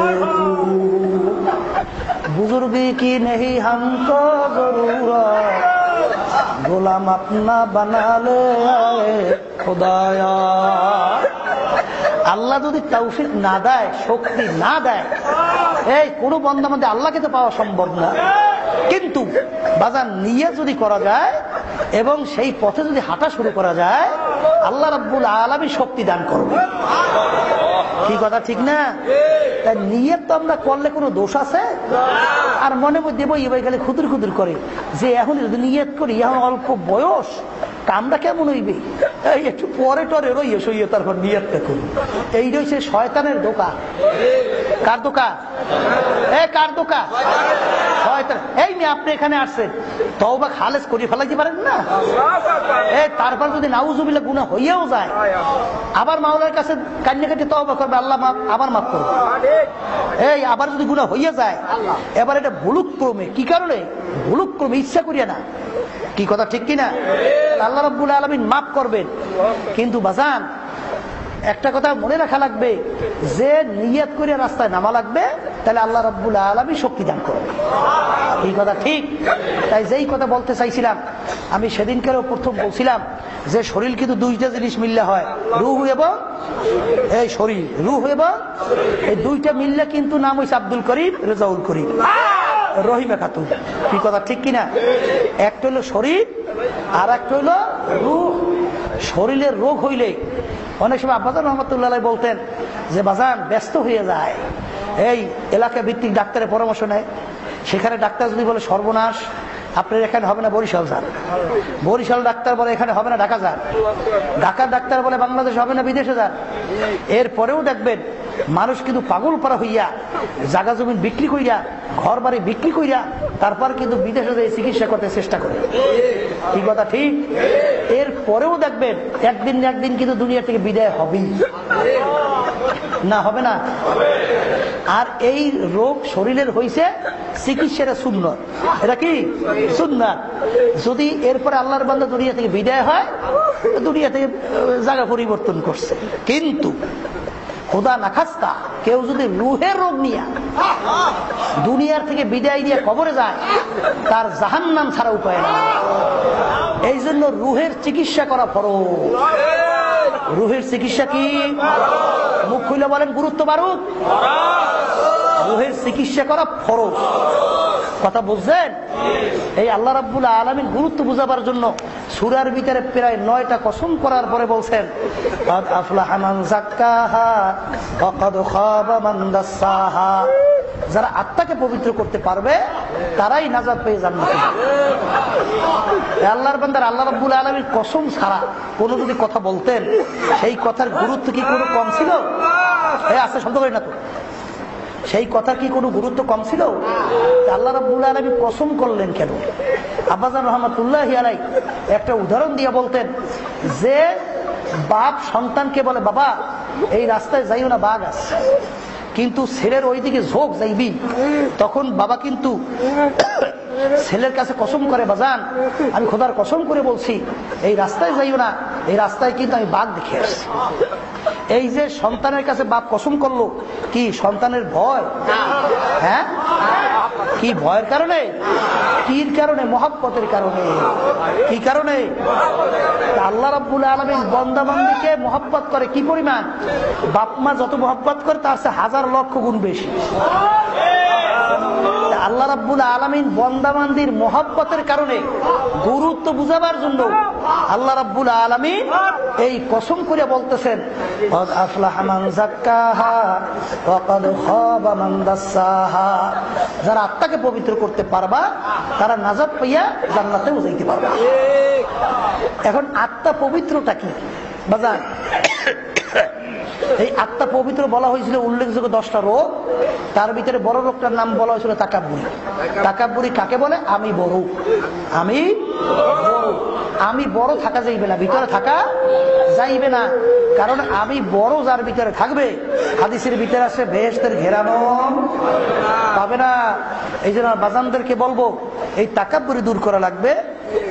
بزرگی کی نہیں ہم کو ضرورت، غلام اپنا بنا لے آئے، خدایا۔ আল্লাহ যদি তৌফিক না দেয়, শক্তি না দেয়, এই কোনো বন্ধ মধ্যে আল্লাহকে তো পাওয়া সম্ভব না। কিন্তু বাজার নিয়ে যদি করা যায় এবং সেই পথে যদি হাঁটা শুরু করা যায়, আল্লাহ রাব্বুল আলমী শক্তি দান করবে। কি কথা, ঠিক না? তাই নিয়ে তো আমরা করলে কোনো দোষ আছে? আর মনে মধ্যে বই এবার গেলে খুদুর খুদুর করে। যে এখন যদি নিয়ত করি, এখন অল্প বয়স কামটা কেমন হইবে? এই একটু পরে টরে রইয়ে সইয়ে তারপর নিয়তটা করি এই রয়েছে শয়তানের দোকান। কার দোকান? এ কার শয়তান। এই মেয়ে, আপনি এখানে আসছেন। তওবা খালেজ করে ফেলাইতে পারেন না? এ তারপর যদি নাউজুবিল্লা গুণা হইয়াও যায়, আবার মাওলার কাছে কান্নাকাটি তওবা করবে, আল্লাহ আবার মাফ করবে এই, আবার যদি গুণা হইয়া যায়, এবার এটা ভুলুক ক্রমে কি কারণে? ভুলুক ক্রমে ইচ্ছা করিয়া না। কি কথা, ঠিক কিনা? আল্লাহ রব্বুল আলমিন মাফ করবেন। কিন্তু বাজান, একটা কথা মনে রাখা লাগবে, যে নিয়ত করে রাস্তায় নামা লাগবে, তাহলে আল্লাহ রব্বুল আলমী শক্তি দান করবে এই কথা, ঠিক? তাই যেই কথা বলতে চাইছিলাম, আমি সেদিনকারও প্রথম বলছিলাম যে শরীর কিন্তু দুইটা জিনিস মিললে হয়, রুহ এবং এই শরীর। রুহ এবং এই দুইটা মিললে কিন্তু নাম হয়েছে আব্দুল করিম, রেজাউল করিম। রহিমা খাতুন। কি কথা, ঠিক কিনা? একটা হলো শরীর আর একটা হইল রুহ। শরীরের রোগ হইলে, অনেক সময় আব্বাজান রহমতুল্লাহ বলতেন যে, বাজান, ব্যস্ত হয়ে যায়। এই এলাকা ভিত্তিক ডাক্তারের পরামর্শ নেয়। সেখানে ডাক্তার যদি বলে, সর্বনাশ, আপনার এখানে হবে না বরিশাল যান বরিশাল ডাক্তার বলে, এখানে হবে না ঢাকা যান ঢাকার ডাক্তার বলে, বাংলাদেশ হবে না বিদেশে যান এরপরেও দেখবেন মানুষ কিন্তু পাগল পারা হইয়া, জাগা জমিন বিক্রি করিয়া ঘর বাড়ি বিক্রি করিয়া তারপর কিন্তু বিদেশে যেয়ে চিকিৎসা করতে চেষ্টা করে। কি কথা ঠিক? এর পরেও দেখবেন, একদিন না একদিন কিন্তু দুনিয়া থেকে বিদায় হবেই। না, হবে না? আর এই রোগ শরীরের হইছে চিকিৎসাটা সুন্নত। এটা কি? সুন্নাত। যদি এরপরে আল্লাহর বান্দা দুনিয়া থেকে বিদায় হয়, দুনিয়া থেকে জায়গা পরিবর্তন করছে। কিন্তু খোদা নাখাস্তা, কেউ যদি রুহের রোগ নিয়ে দুনিয়ার থেকে বিদায় নিয়ে কবরে যায়, তার জাহান নাম ছাড়া উপায় না এই জন্য রুহের চিকিৎসা করা ফরজ। রুহের চিকিৎসা কি? মুখ খুলে বলেন, গুরুত্ব বারুক রুহের চিকিৎসা করা ফরজ কথা বুঝছেন এই আল্লাহ রাব্বুল আলমীর গুরুত্ব বুঝাবার জন্য সুরার ভিতরে প্রায় নয়টা কসম করার পরে বলছেন। যারা আত্মাকে পবিত্র করতে পারবে, তারাই নাজাত পেয়ে যাবে। আল্লাহর বান্দার আল্লাহ রাব্বুল আলমীর কসম ছাড়া কোনো যদি কথা বলতেন, সেই কথার গুরুত্ব কি কোনো কম ছিল আসতে শব্দ করি না তো সেই কথা কি কোনো গুরুত্ব কম ছিল? আল্লাহ রাব্বুল আলমী কসম করলেন কেন? আব্বাজান রহমতুল্লাহ আলাই একটা উদাহরণ দিয়ে বলতেন, যে বাপ সন্তানকে বলে, বাবা, এই রাস্তায় যাইও না, বাঘ আছে। কিন্তু ছেলের ওইদিকে ঝোঁক যাইবি। তখন বাবা কিন্তু ছেলের কাছে কসম করে, বাজান, আমি খোদার কসম করে বলছি, এই রাস্তায় যাইও না, এই রাস্তায় কিন্তু আমি বাঘ দেখে আসছি। এই যে সন্তানের কাছে বাপ কসম করল কি সন্তানের ভয়? হ্যাঁ? কি ভয়ের কারণে? কির কারণে? মহাব্বতের কারণে। কি কারণে? আল্লাহ রাবুল আলমী বন্দাবান্দিকে মহাব্বত করে কি পরিমাণ? বাপ মা যত মহাব্বত করে তার সে হাজার লক্ষ গুণ বেশি। আল্লাহ রাব্বুল আলমিন বন্দাবান্দির মহাব্বতের কারণে গুরুত্ব বুঝাবার জন্য আল্লাহ রাব্বুল আলমিন এই কসম করে বলতেছেন "কদ আফলাহা মান যাক্কাহা ওয়া কদ খাবা মান যারা আত্মাকে পবিত্র করতে পারবা, তারা নাজাত পাইয়া জান্নাতেও যাইতে পারবা। এখন আত্মা পবিত্রটা কি? বাজার এই আত্মা পবিত্র বলা হয়েছিল, উল্লেখযোগ্য দশটা রোগ। তার ভিতরে বড় রোগটার নাম বলা হয়েছিল তাকাব্বুরি। তাকাব্বুরি কাকে বলে? আমি বড়। আমি আমি বড় থাকা যাইবে না, ভিতরে থাকা যাইবে না। কারণ আমি বড় যার ভিতরে থাকবে, হাদিসের ভিতরে আসে বেহেস্তের ঘেরানো। পাবে না। এই জন্য বাজানদেরকে বলব, এই তাকাব্বুরি দূর করা লাগবে।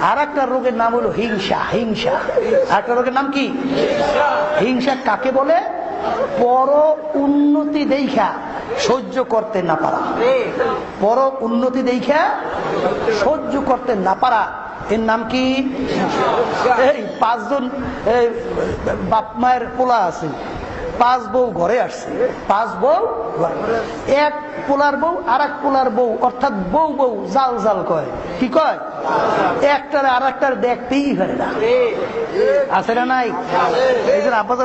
আর একটা রোগের নাম হলো হিংসা হিংসা। আর একটা রোগের নাম কি? হিংসা কাকে বলে? পর উন্নতি দেখা সহ্য করতে না পারা। পর উন্নতি দেখা সহ্য করতে না পারা। এর নাম কি? এই পাঁচজন বাপ মায়ের পোলা আছে। পাঁচ বউ ঘরে আসছে। পাঁচ বউ। এক পোলার বউ আর এক পোলার বউ, অর্থাৎ বউ বউ জাল জাল কয়। কি কয়? একটার আর একটার দেখতেই হয় না। আছে না নাই? এই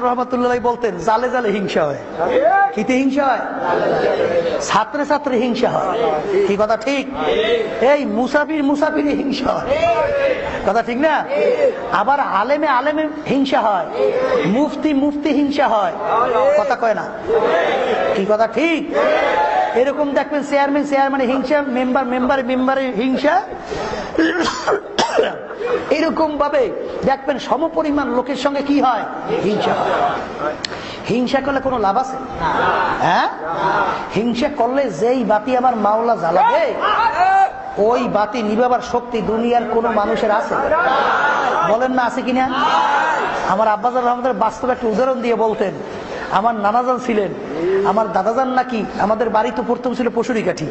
রহমতুল্লাহ বলতেন, জালে জালে হিংসা হয়। কিতে হিংসা হয়? ছাত্রে ছাত্রে হিংসা হয়। কি কথা ঠিক? এই মুসাফির মুসাফির হিংসা হয়। কথা ঠিক না? আবার আলেমে আলেমে হিংসা হয়। মুফতি মুফতি হিংসা হয়। কথা কয় না? কি কথা ঠিক? এরকম দেখবেন চেয়ারম্যান চেয়ারম্যান হিংসা, মেম্বার মেম্বার মেম্বারের হিংসা। এরকম ভাবে দেখবেন সমপরিমাণ লোকের সঙ্গে কি হয়? হিংসা হিংসা করলে কোনো লাভ আছে? হ্যাঁ? হিংসা করলে যেই বাতি আমার মাওলা জ্বালাবে, ওই বাতি নিবাবার শক্তি দুনিয়ার কোন মানুষের আছে? বলেন না, আছে কিনা? আমার আব্বাজার রহমদের বাস্তব একটা উদাহরণ দিয়ে বলতেন আমার নানাজান ছিলেন। আমার দাদাজান নাকি? আমাদের বাড়ি তো প্রথম ছিল পশুরি কাঠি।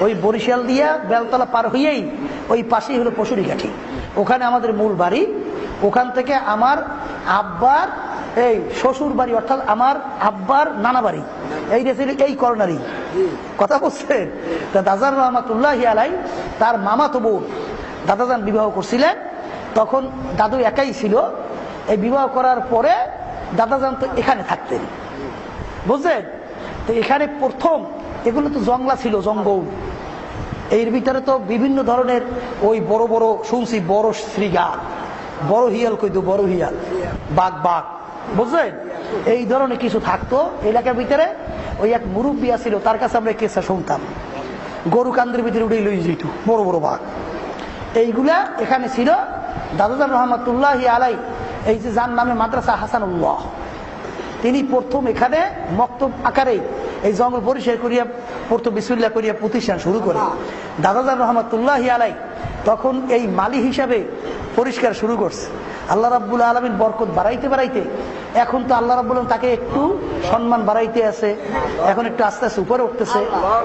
ওই বরিশাল দিয়া বেলতলা পার হইয়েই ওই পাশেই হলো পশুরি কাঠি। ওখানে আমাদের মূল বাড়ি। ওখান থেকে আমার আব্বার এই শ্বশুর বাড়ি, অর্থাৎ আমার আব্বার নানা বাড়ি। এই ছিল এই করোনারি কথা বলছেন? তা দাদার রহমাতুল্লাহ আলাই, তার মামা তো বোন দাদাজান বিবাহ করছিলেন। তখন দাদু একাই ছিল। এই বিবাহ করার পরে দাদাজান তো এখানে থাকতেন। বুঝলেন? তো এখানে প্রথম, এগুলো তো জংলা ছিল, জঙ্গল। এর ভিতরে তো বিভিন্ন ধরনের ওই বড় বড়, শুনছি বড় শ্রীগাল বড় হিয়াল কইতো বড় হিয়াল, বাঘ বাঘ। বুঝলেন? এই ধরনের কিছু থাকতো এলাকার ভিতরে। ওই এক মুরব্বী ছিল তার কাছে আমরা কেসা শুনতাম। গরু কান্দের ভিতরে উঠে লই যেত বড় বড় বাঘ। এইগুলা এখানে ছিল। দাদাজান রহমতুল্লাহ আলাই এই যে যার নামে মাদ্রাসা হাসানুল্লাহ। তিনি প্রথম এখানে মক্তব আকারে এই জঙ্গল পরিষ্কার করিয়া প্রথম বিসমিল্লা করিয়া প্রতিষ্ঠান শুরু করে। দাদাজান রহমতুল্লাহ আলাই তখন এই মালি হিসাবে পরিষ্কার শুরু করছে। আল্লাহ রাব্বুল আলমিন বরকত বাড়াইতে বাড়াইতে এখন তো আল্লাহ রাব্বুল তাকে একটু সম্মান বাড়াইতে আছে। এখন একটু আস্তে আস্তে উপরে উঠতেছে।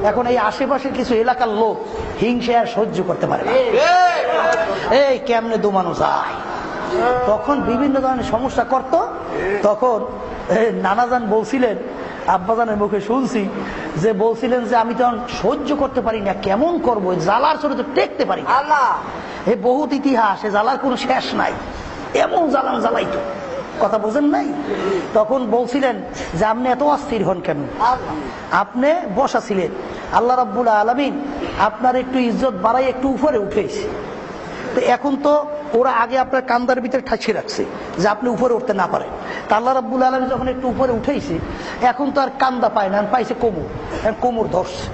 এখন এই আশেপাশের কিছু এলাকার লোক হিংসে আর সহ্য করতে পারে না। এই কেমনে দোমানো যায় তখন বিভিন্ন ধরনের সমস্যা করত। তখন নানাজান বলছিলেন আব্বাজানের মুখে শুনছি যে বলছিলেন যে আমি তখন সহ্য করতে পারি না কেমন করব? জ্বালার ছোট তো টেকতে পারি। এ বহুত ইতিহাস এ জ্বালার কোনো শেষ নাই। এমন জ্বালান জ্বালাইতো। কথা বোঝেন নাই? তখন বলছিলেন যে আপনি এত অস্থির হন কেন? আপনি বসা ছিলেন। আল্লাহ রাব্বুল আলমিন আপনার একটু ইজ্জত বাড়াই একটু উপরে উঠেছে তো এখন তো ওরা আগে আপনার কান্দার ভিতরে ঠাসিয়ে রাখছে যে আপনি উপরে উঠতে না পারেন। তা আল্লাহ রাব্বুল আলম যখন একটু উপরে উঠেছে এখন তো আর কান্দা পায় না পাইছে কোমর এখন কোমর ধরছে।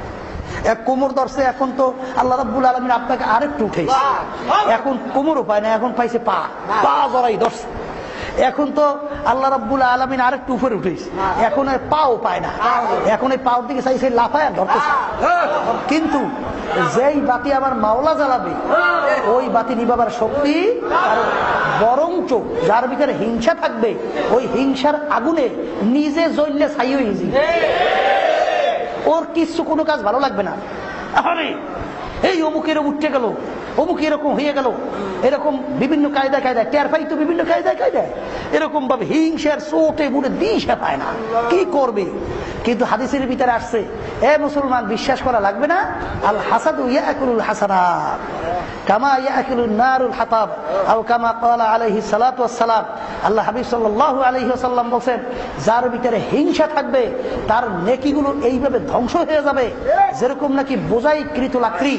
এক কোমর ধরছে এখন তো আল্লাহ রাব্বুল আলমিন আপনাকে আরেকটু উঠেছে এখন কোমরও পায় না এখন পাইছে পা। পা জড়াই ধরছে। এখন তো আল্লাহ রাব্বুল আলমিন আরেকটু উপরে উঠেছে। এখন আর পাও পায় না। এখন এই পাওর দিকে চাইছে লাফায় আর ধরতেছে। কিন্তু যেই বাতি আমার মাওলা জ্বালাবে, ওই বাতি নিবাবার শক্তি আর বরঞ্চ যার ভিতরে হিংসা থাকবে, ওই হিংসার আগুনে নিজে জ্বললে ছাই ওর কিছু কোনো কাজ ভালো লাগবে না। এই অমুকের উঠতে গেল অমুক এরকম হয়ে গেল এরকম বিভিন্ন কায়দা কায়দায় টের পাই তো বিভিন্ন কায়দায় কায়দায়। এরকম ভাবে হিংসার চোটে বুড়ে দিশা পায় না। কি করবে? কিন্তু হাদিসের ভিতরে আসছে এ মুসলমান বিশ্বাস করা লাগবে না? আল হাসাদু ইয়াকুলুল হাসানাত কামা ইয়াকুলুন নারুল হাতাব আও কামা ক্বালা আলাইহি সালাতু ওয়াসসালাম। আল্লাহ হাবিব সাল্লাল্লাহু আলাইহি ওয়াসাল্লাম বলেন যার ভিতরে হিংসা থাকবে তার নেকিগুলো এইভাবে ধ্বংস হয়ে যাবে। যেরকম নাকি বোঝাই কৃত লাকড়ি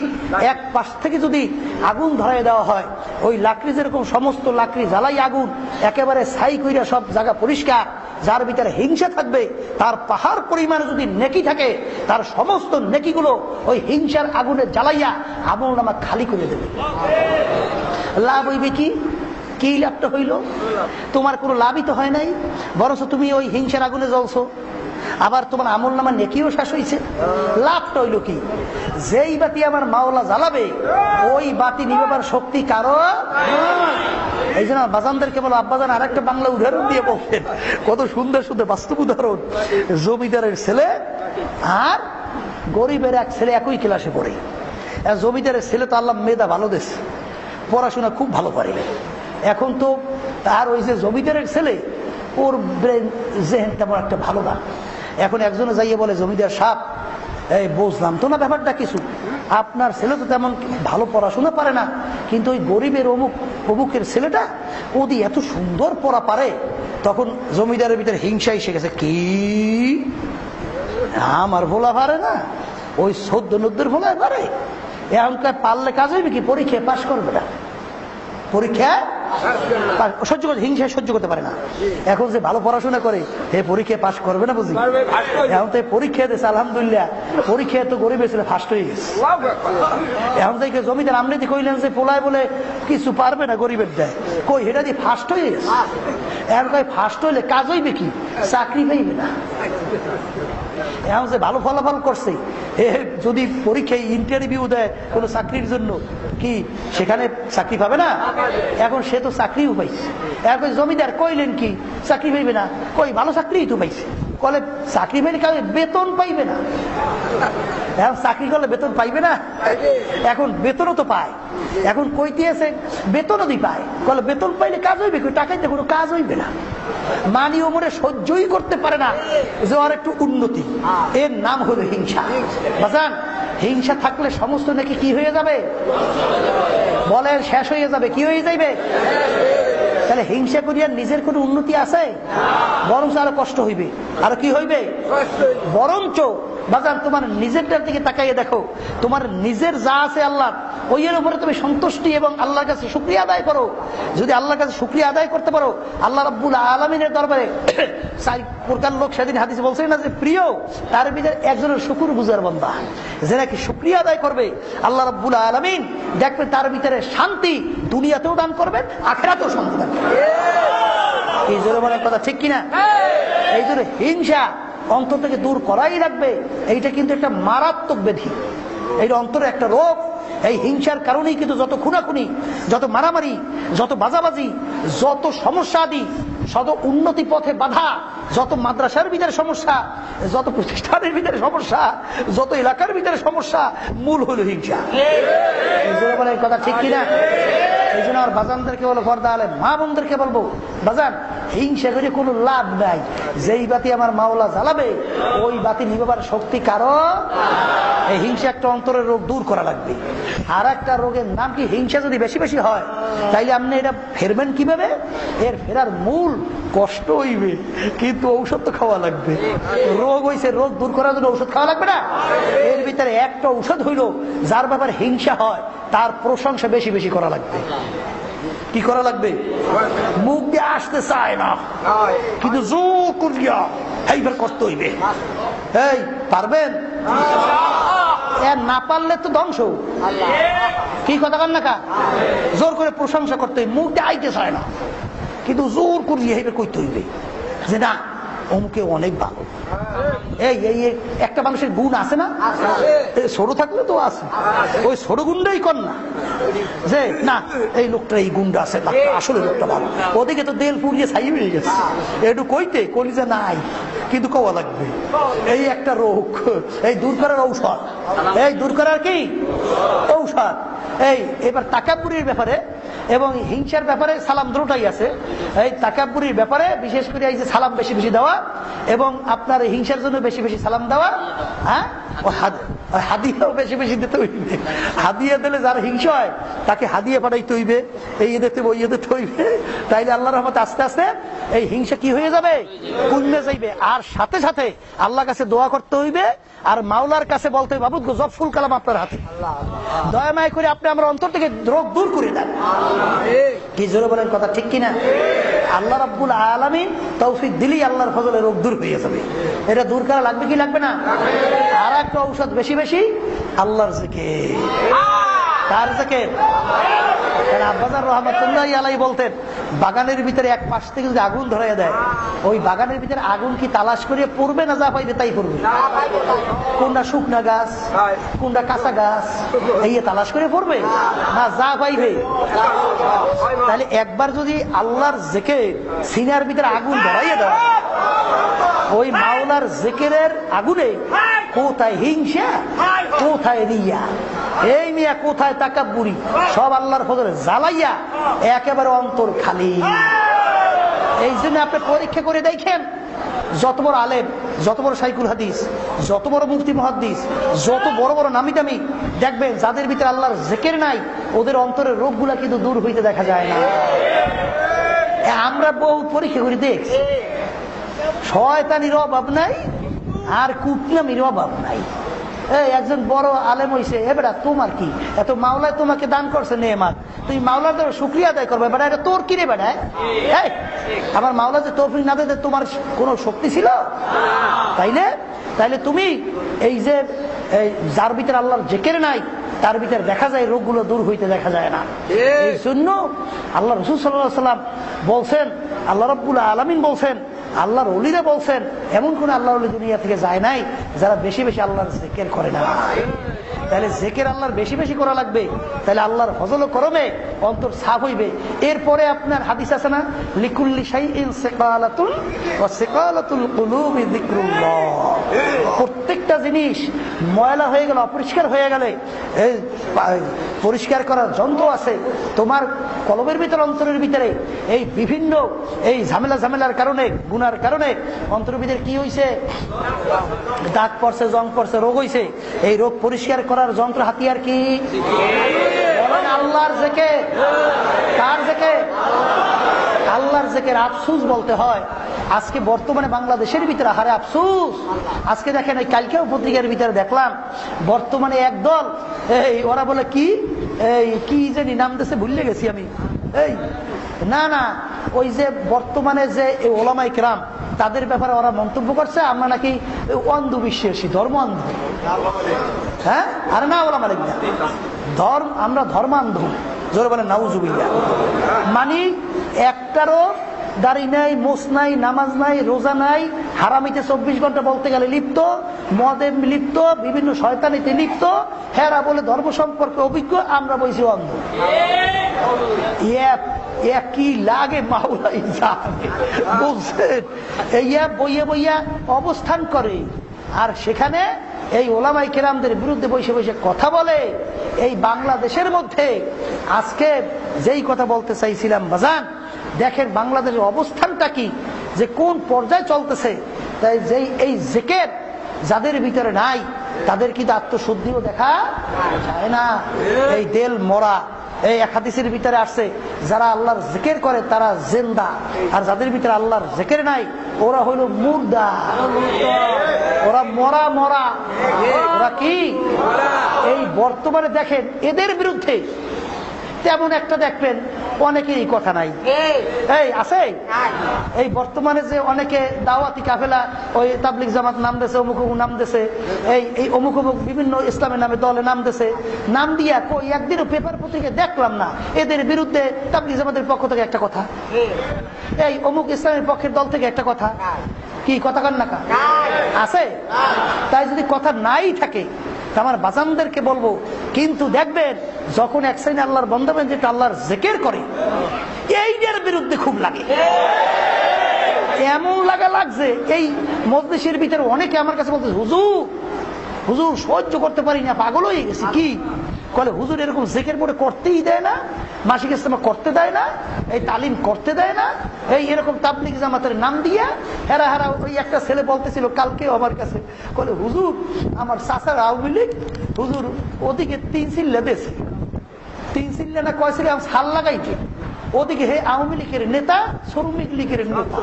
এক পাশ থেকে যদি আগুন ধরাই দেওয়া হয়, ওই লাকড়ি যেরকম সমস্ত লাকড়ি জ্বালাই আগুন, একেবারে ছাই কইরা সব জায়গা পরিষ্কার, যার ভিতরে হিংসা থাকবে, তার পাহাড় পরিমাণে যদি নেকি থাকে, তার সমস্ত নেকিগুলো ওই হিংসার আগুনে জ্বালাইয়া আমল নামা খালি করে দেবে। লাভ হইবে কি? কি লাভটা হইল? তোমার কোনো লাভই তো হয় নাই, বরঞ্চ তুমি ওই হিংসার আগুনে জ্বলছো। আবার তোমার আমল নামা নেকিও শেষ হয়েছে লাভটা হইল কি? যেই বাতি আমার মাওলা জ্বালাবে, ওই বাতি নিবেবার শক্তি কারও এই জন্য বাজানদেরকে বলো, আব্বাজান আর একটা বাংলা উদাহরণ দিয়ে বলতেন কত সুন্দর সুন্দর বাস্তব উদাহরণ। জমিদারের ছেলে আর গরিবের এক ছেলে একই ক্লাসে পড়ে। আর জমিদারের ছেলে তো আল্লাহ মেধা ভালো দেশ। পড়াশোনা খুব ভালো পারে এখন তো তার ওই যে জমিদারের ছেলে, ওর ব্রেন, জেহেন তেমন একটা ভালো না। এখন একজনে যাইয়ে বলে, জমিদার সাপ এই বুঝলাম তো না ব্যাপারটা কিছু। আপনার ছেলে তো তেমন ভালো পড়াশোনা পারে না, কিন্তু ওই গরিবের অমুক, অমুকের ছেলেটা ওদি এত সুন্দর পড়া পারে, তখন জমিদারের ভিতরে হিংসা এসে গেছে। কি? আমার ভোলা পারে না, ওই সদ্য নদ্যের ভোলায় পারে? এখনকার পারলে কাজ হইবে কি? পরীক্ষায় পাশ করবে না। পরীক্ষা? পাস- সহ্য করতে হিংসা সহ্য করতে পারে না। এখন যে ভালো পড়াশোনা করে হে পরীক্ষায় পাশ করবে না বুঝি? এখন তো পরীক্ষা দিয়েছে আলহামদুলিল্লাহ। পরীক্ষায় তো গরিব ছিল ফার্স্ট হয়ে গেছে। এখন থেকে জমিদার আপনি কইলেন যে পোলায় বলে কিছু পারবে না গরিবের দেয়। কই এটা দিয়ে ফার্স্ট হয়ে গেছে? এখন কই ফার্স্ট হইলে কাজ হইবে কি? চাকরি পাইবে না। এখন যে ভালো ফলাফল করছে। এ, যদি পরীক্ষায় ইন্টারভিউ দেয় কোনো চাকরির জন্য, কি সেখানে চাকরি পাবে না? এখন সে তো চাকরিও পাইছে। এখন জমিদার কইলেন কি, চাকরি পাইবে না। কই, ভালো চাকরিই তো পাইছে। কলে চাকরি পাইলে কাউকে বেতন পাইবে না। এখন চাকরি করলে বেতন পাইবে না? এখন বেতনও তো পায়। এখন কইতে আছে, বেতনও দি পায়। কলে বেতন পাইলে কাজ হইবে কই? টাকাইতে কোনো কাজ হইবে না। মানি ওমরে সহ্যই করতে পারে না। যে ওর একটু উন্নতি। এর নাম হলো হিংসা। বাজান, হিংসা থাকলে সমস্ত নাকি কি হয়ে যাবে? বলেন, শেষ হয়ে যাবে, কি হয়ে যাইবে? তাহলে হিংসা করিয়া নিজের কোনো উন্নতি আছে? বরঞ্চ আরও কষ্ট হইবে। আর কি হইবে? বরঞ্চ বাজান তোমার নিজেরটার দিকে তাকাইয়ে দেখো। তোমার নিজের যা আছে আল্লাহ ওইয়ের উপরে তুমি সন্তুষ্টি এবং আল্লাহর কাছে শুক্রিয়া আদায় করো। যদি আল্লাহর কাছে শুক্রিয়া আদায় করতে পারো আল্লাহ রাব্বুল আলমিনের দরবারে [coughs] চার প্রকার লোক সেদিন হাদিস বলছে না যে প্রিয় তার ভিতরে একজনের শুকুর বুঝার বন্ধা যে নাকি শুক্রিয়া আদায় করবে আল্লাহ রাব্বুল আলমিন দেখবে তার ভিতরে শান্তি দুনিয়াতেও দান করবেন আখেরাতেও শান্তি দান করবেন। এই জোরে বলার কথা ঠিক কিনা? এই জন্য হিংসা অন্তর থেকে দূর করাই রাখবে এইটা কিন্তু একটা মারাত্মক ব্যাধি। এই অন্তরে একটা রোগ এই হিংসার কারণেই কিন্তু যত খুনাখুনি, যত মারামারি, যত বাজাবাজি, যত সমস্যা আদি শত উন্নতি পথে বাধা, যত মাদ্রাসার ভিতরে সমস্যা, যত প্রতিষ্ঠানের ভিতরে সমস্যা, যত এলাকার ভিতরে সমস্যা, মূল হলো হিংসা। কথা ঠিক কিনা? এই জন্য আমার বাজানদেরকে বলো, পর্দা আলে মা বোনদেরকে বলব, বাজান, হিংসা করে কোনো লাভ নাই। যেই বাতি আমার মাওলা জ্বালাবে, ওই বাতি নিবার শক্তি কারও? এই হিংসা একটা অন্তরের রোগ দূর করা লাগবে। আর একটা রোগের নাম কি? হিংসা যদি বেশি বেশি হয় তাইলে আপনি এটা ফেরবেন কীভাবে? এর ফেরার মূল কষ্ট হইবে কিন্তু ঔষধ তো খাওয়া লাগবে। রোগ হইছে রোগ দূর করার জন্য ঔষধ খাওয়া লাগবে না? এর ভিতরে একটা ঔষধ হইল যার ব্যাপারে হিংসা হয় তার প্রশংসা বেশি বেশি করা লাগবে। কি করা লাগবে? মুখ দিয়ে আসতে চায় না। কিন্তু জোর করিয়া এইবার করতে হইবে। এই পারবেন? না পারলে তো ধ্বংস। কি কথা কান না জোর করে প্রশংসা করতে মুখটা মুখ আইতে চায় না। কিন্তু জোর করিয়ে হেবে কইতে হইবে যে না অমুকে অনেক ভালো। এই এই একটা মানুষের গুণ আছে না? ছোট থাকলে তো আছে। ওই ছোট গুণটাই কর না। যে না এই লোকটা এই গুণটা আছে আসলে লোকটা ভালো। ওদিকে তো দেল পুড়িয়ে ছাই হয়ে গেছে। একটু কইতে কলিজা নাই কিন্তু কওয়া লাগবে। এই একটা রোগ এই দূর করার ঔষধ। এই দূর করার কি? ঔষধ। এই এবার তাকাপুরির ব্যাপারে এবং হিংসার ব্যাপারে সালাম দুটাই আছে। এই তাকাপুরির ব্যাপারে বিশেষ করে এই যে সালাম বেশি বেশি দেওয়া এবং আপনার হিংসার জন্য বেশি বেশি সালাম দেওয়া হ্যাঁ? ও হাদিয়াও বেশি বেশি দিতে হইবে। হাদিয়া দিলে যার হিংসা হয় তাকে হাদিয়া পাঠাইতে হইবে। এই দিতে ওই দিতে হইবে। তাইলে আল্লাহ রহমত আস্তে আস্তে এই হিংসা কি হয়ে যাবে? কমে যাইবে। আর সাথে সাথে আল্লাহ কাছে দোয়া করতে হইবে। আর মাওলার কাছে বলতে হবে বাবু গজব ফুল কালাম আপনার হাতে। দয়া মায় করে আপনি আমার অন্তর থেকে রোগ দূর করে দেন। কি জোরে বলেন কথা ঠিক কিনা? আল্লাহ রাব্বুল আলামিন তৌফিক দিলেই আল্লাহর ফজলে রোগ দূর হয়ে যাবে। এটা দূর করা লাগবে কি লাগবে না? আর একটা ঔষধ বেশি বেশি, আল্লাহর জিকির। কার জিকির। আব্বাজার রহমতুল্লাহ আলাই বলতেন, বাগানের ভিতরে এক পাশ থেকে যদি আগুন ধরাইয়া দেয়, ওই বাগানের ভিতরে আগুন কি তালাশ করে পড়বে না যা পাইবে তাই পড়বে? কোনটা শুকনা গাছ, কোনটা কাঁচা গাছ, এই তালাশ করে পড়বে? না, যা পাইবে। তাহলে একবার যদি আল্লাহর জেকে সিনার ভিতরে আগুন ধরাইয়া দেয়, ওই মাওলার জেকেরের আগুনে কোথায় হিংসা, কোথায় রিয়া? এই মিয়া কোথায় সব আল্লাহর জ্বালাইয়া একেবারে অন্তর খালি। এই জন্য আপনি পরীক্ষা করে দেখেন, যত বড় আলেম, যত বড় সাইকুল হাদিস, যত বড় মুফতি মহাদিস যত বড় বড় নামি দামি দেখবেন যাদের ভিতরে আল্লাহর জেকের নাই, ওদের অন্তরের রোগগুলা কিন্তু দূর হইতে দেখা যায় না। আমরা বহু পরীক্ষা করে দেখছি। শয়তানির অভাব নাই, আর কুটনামির অভাব নাই। এই একজন বড় আলেম হইছে এ বেটা তোমার কি? এত মাওলায় তোমাকে দান করছে নে মার তুমি মাওলার দ্বারা শুক্রিয়া আদায় করবে বেটা এটা তোর কিরে বেটা এই আমার মাওলা যে তৌফিক না দিতে তোমার কোনো শক্তি ছিল? তাইলে তাইলে তুমি এই যে যার ভিতরে আল্লাহর জেকের নাই তার ভিতরে দেখা যায় রোগগুলো দূর হইতে দেখা যায় না। এই জন্য আল্লাহ রসুল সাল্লাহ সাল্লাম বলছেন আল্লাহ রব্বুল আলমিন বলছেন আল্লাহর অলিরা বলছেন, এমন কোন আল্লাহ দুনিয়া থেকে যায় নাই, যারা বেশি বেশি আল্লাহর করে না। তাহলে জেকের আল্লাহর বেশি বেশি করা লাগবে। তাহলে আল্লাহর ফজল করমে অন্তর সাফ হইবে। এরপরে আপনার হাদিস আছে না, লিকুল্লি প্রত্যেকটা জিনিস ময়লা হয়ে গেল, অপরিষ্কার হয়ে গেলে পরিষ্কার করার যন্ত্র আছে। তোমার কলমের ভিতরে, অন্তরের ভিতরে এই বিভিন্ন এই ঝামেলা ঝামেলার কারণে, গুনার কারণে অন্তরের ভিতরে কি হইছে? দাগ পড়ছে, জং পড়ছে, রোগ হইছে। এই রোগ পরিষ্কার করার যন্ত্র হাতিয়ার কি? বলেন আল্লাহর জেকে। কার জেকে? আল্লাহর জেকের আফসুস বলতে হয়, আজকে বর্তমানে বাংলাদেশের ভিতরে হারে আফসুস। আজকে দেখেন এই কালকেও পত্রিকার ভিতরে দেখলাম, বর্তমানে একদল এই ওরা বলে কি? এই কি জানি নাম দেশে ভুললে গেছি আমি। এই না না, ওই যে বর্তমানে যে ওলামাই কেরাম, তাদের ব্যাপারে ওরা মন্তব্য করছে, আমরা নাকি অন্ধবিশ্বাসী, ধর্ম অন্ধ। হ্যাঁ? আরে না মালিক ধর্ম, আমরা ধর্মান্ধ। জোর বলে নাউজুবিল্লা মানে একটারও দাড়ি নাই মোস নাই, নামাজ নাই, রোজা নাই, হারামিতে চব্বিশ ঘণ্টা বলতে গেলে লিপ্ত, মদে লিপ্ত, বিভিন্ন শয়তানিতে লিপ্ত, হেরা বলে ধর্ম সম্পর্কে অভিজ্ঞ, আমরা বলছি অন্ধ। কি লাগে মাওলাই বুঝছেন? এই বইয়ে বইয়া অবস্থান করে। আর সেখানে এই ওলামাই কেরামদের বিরুদ্ধে বসে বসে কথা বলে। এই বাংলাদেশের মধ্যে আজকে যেই কথা বলতে চাইছিলাম, বাজান দেখেন বাংলাদেশের অবস্থানটা কি? যে কোন পর্যায়ে চলতেছে? তাই যেই, এই জেকের যাদের ভিতরে নাই, তাদের কিন্তু আত্মশুদ্ধিও দেখা যায় না। এই দেল মরা, এই একাদিসের ভিতরে আসছে, যারা আল্লাহর জেকের করে, তারা জেন্দা। আর যাদের ভিতরে আল্লাহর জেকের নাই, ওরা হইল মুর্দা। ওরা মরা মরা। ওরা কি? এই বর্তমানে দেখেন, এদের বিরুদ্ধে তেমন একটা দেখবেন অনেকেরই কথা নাই। এই। আছে? এই বর্তমানে যে অনেকে দাওয়াতি কাফেলা ওই তাবলিক জামাত নাম দেশে অমুক অমুক নাম দেশে এই এই অমুক অমুক বিভিন্ন ইসলামের নামে দলে নাম দেশে নাম দিয়া কই একদিনও পেপার পত্রিকা দেখলাম না। এদের বিরুদ্ধে তাবলিক জামাতের পক্ষ থেকে একটা কথা। এই অমুক ইসলামের পক্ষের দল থেকে একটা কথা। কি কথা কন না আছে? তাই যদি কথা নাই থাকে আমার বাজানদেরকে বলব কিন্তু দেখবেন যখন এক শ্রেণি আল্লাহর বন্ধবেন যেটা আল্লাহর জেকের করে এইটার বিরুদ্ধে খুব লাগে। এমন লাগা লাগছে, এই মজলিসের ভিতরে অনেকে আমার কাছে বলতে হুজুর হুজুর, সহ্য করতে পারি না, পাগল হয়ে গেছি, কি? কলে, হুজুর, এরকম জেকের পরে করতেই দেয় না, মাসিক ইসলামা করতে দেয় না, এই তালিম করতে দেয় না, এই এরকম তাবলিক জামাতের নাম দিয়া হেরা হেরা ওই একটা ছেলে বলতেছিল কালকে আমার কাছে বলে হুজুর, আমার চাষার আওয়ামী লীগ, হুজুর, ওদিকে তিন সিল্লা দেশে তিন সিল্লা না কয় সিল্লা সাল লাগাইছে। ওদিকে হে আওয়ামী লীগের নেতা শ্রমিক লীগের নেতা।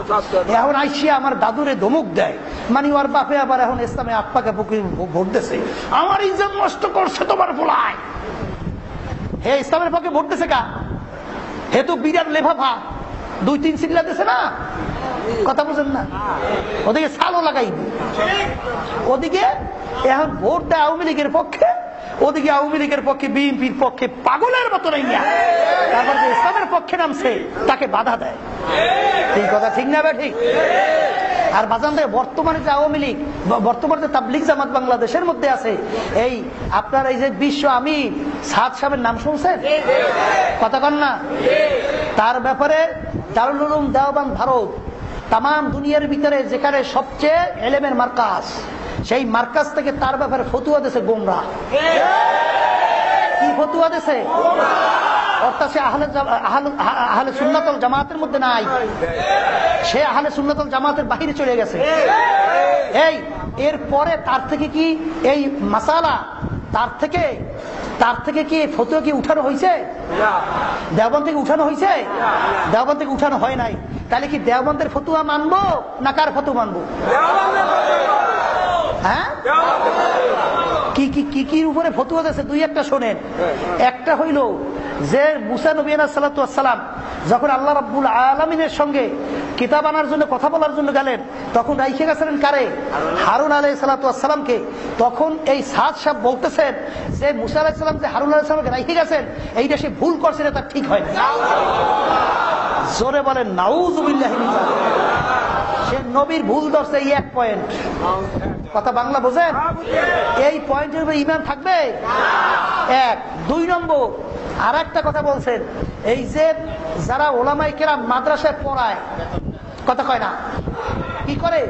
এখন আইসিয়া আমার দাদুরে ধমুক দেয়। মানে ওর বাপে আবার এখন ইসলামে আপ্পাকে বুকে ভোট দিছে। আমার ইজ্জত নষ্ট করছে তোমার ফোলায় হে ইসলামের পক্ষে ভোট দিছে কা? হে তো বিরাট লেফাফা। দুই তিন সিল্লা দিছে না? কথা বুঝেন না? ওদিকে সালও লাগাই ওদিকে এখন ভোট দেয় আওয়ামী লীগের পক্ষে। ওদিকে আওয়ামী লীগের পক্ষে, বিএনপির পক্ষে পাগলের মতো নাইয়া তারপর যে ইসলামের পক্ষে নামছে, তাকে বাধা দেয়। এই কথা, ঠিক না ঠিক আর বাজানদের বর্তমানে যে আওয়ামী লীগ বর্তমানে যে তাবলিক জামাত বাংলাদেশের মধ্যে আছে, এই আপনার এই যে বিশ্ব আমি সাদ সাহেবের নাম শুনছেন? কথা কন না? তার ব্যাপারে দারুল উলুম দেওয়ান ভারত তাম দুনিয়ার ভিতরে যেখানে সবচেয়ে এলেমের মার্কাস সেই মার্কাস থেকে তার ব্যাপারে ফতুয়া দিছে গোমরা। কি ফতুয়া দিছে অর্থাৎ সে আহলে জামাতের মধ্যে নাই। সে আহলে সুন্নাতল জামাতের বাহিরে চলে গেছে। এই, এর তার থেকে কি এই মাসালা, তার থেকে তার থেকে কি ফতুয়া কি উঠানো হয়েছে? দেওবন থেকে উঠানো হয়েছে? দেওবন থেকে উঠানো হয় নাই। তাহলে কি দেওবন্দের ফতুয়া মানবো না কার ফতুয়া মানবো? হ্যাঁ? কি কি কি কি উপরে ফতুয়া দিয়েছে দুই একটা শোনেন। একটা হইল যে মুসা নবী সালাম যখন আল্লাহ রাব্বুল আলমিনের সঙ্গে কিতাব আনার জন্য, কথা বলার জন্য গেলেন, তখন রাইখে গেছিলেন কারে? হারুন আলাই সালাতামকে তখন এই সাদ সাহ বলতেছেন যে মুসা আলাহিসাম যে হারুন আলাইসালামকে রাইখে গেছেন, এইটা সে ভুল করছে না, তার ঠিক হয় জোরে বলেন নাউজুবিল্লাহ সে নবীর ভুল ধরছে, এই এক পয়েন্ট কথা বাংলা বোঝেন? এই পয়েন্টের উপরে ইমান থাকবে? এক। দুই নম্বর আর একটা কথা বলছেন। এই যে যারা ওলামাই কেরাম মাদ্রাসায় পড়ায়, কথা কয় না? কি করে?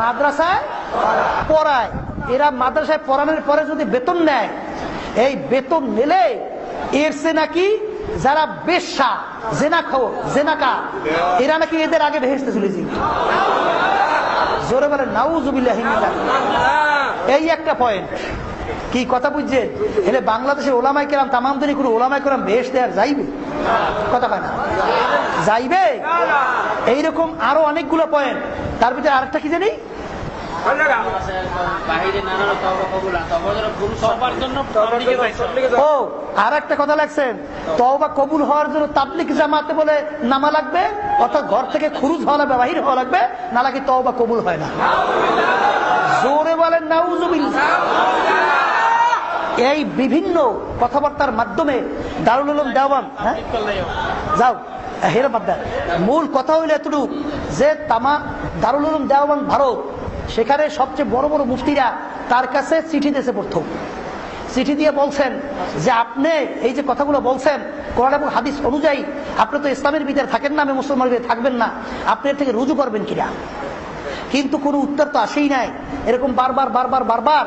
মাদ্রাসায় পড়ায়। এরা মাদ্রাসায় পড়ানোর পরে যদি বেতন নেয়, এই বেতন নিলে এর সে নাকি যারা বেশা জেনা খাও জেনাকা, এরা নাকি এদের আগে ভেসতে চলেছি। জোরে বলে নাউজুবিল্লাহ এই একটা পয়েন্ট কি কথা বুঝছেন এলে বাংলাদেশের ওলামাই কেরাম, তামাম দিনই কোনো ওলামাই কেরাম বেশ দেয়ার যাইবে? কথা কয় না। যাইবে? এইরকম আরও অনেকগুলো পয়েন্ট তার ভিতরে আরেকটা কি জানি? ও আর একটা কথা লাগছেন তওবা কবুল হওয়ার জন্য তাবলিক জামাতে বলে নামা লাগবে অর্থাৎ ঘর থেকে খুরুজ হওয়া লাগবে বাহির হওয়া লাগবে না লাগে তওবা কবুল হয় না। জোরে বলেন নাউজুবিল্লাহ। এই বিভিন্ন কথাবার্তার মাধ্যমে দারুল উলুম দেওয়ান হ্যাঁ? যাও হেরে বাদ মূল কথা হইল এতটুকু যে তামা দারুল উলুম দেওয়ান ভারত সেখানে সবচেয়ে বড় বড় মুফতিরা তার কাছে চিঠি দিয়েছে প্রথম। চিঠি দিয়ে বলছেন যে আপনি এই যে কথাগুলো বলছেন, কোরআন এবং হাদিস অনুযায়ী আপনি তো ইসলামের ভিতরে থাকেন না, আমি মুসলমান ভিতরে থাকবেন না, আপনি এর থেকে রুজু করবেন কিনা? কিন্তু কোনো উত্তর তো আসেই নাই। এরকম বারবার বারবার বারবার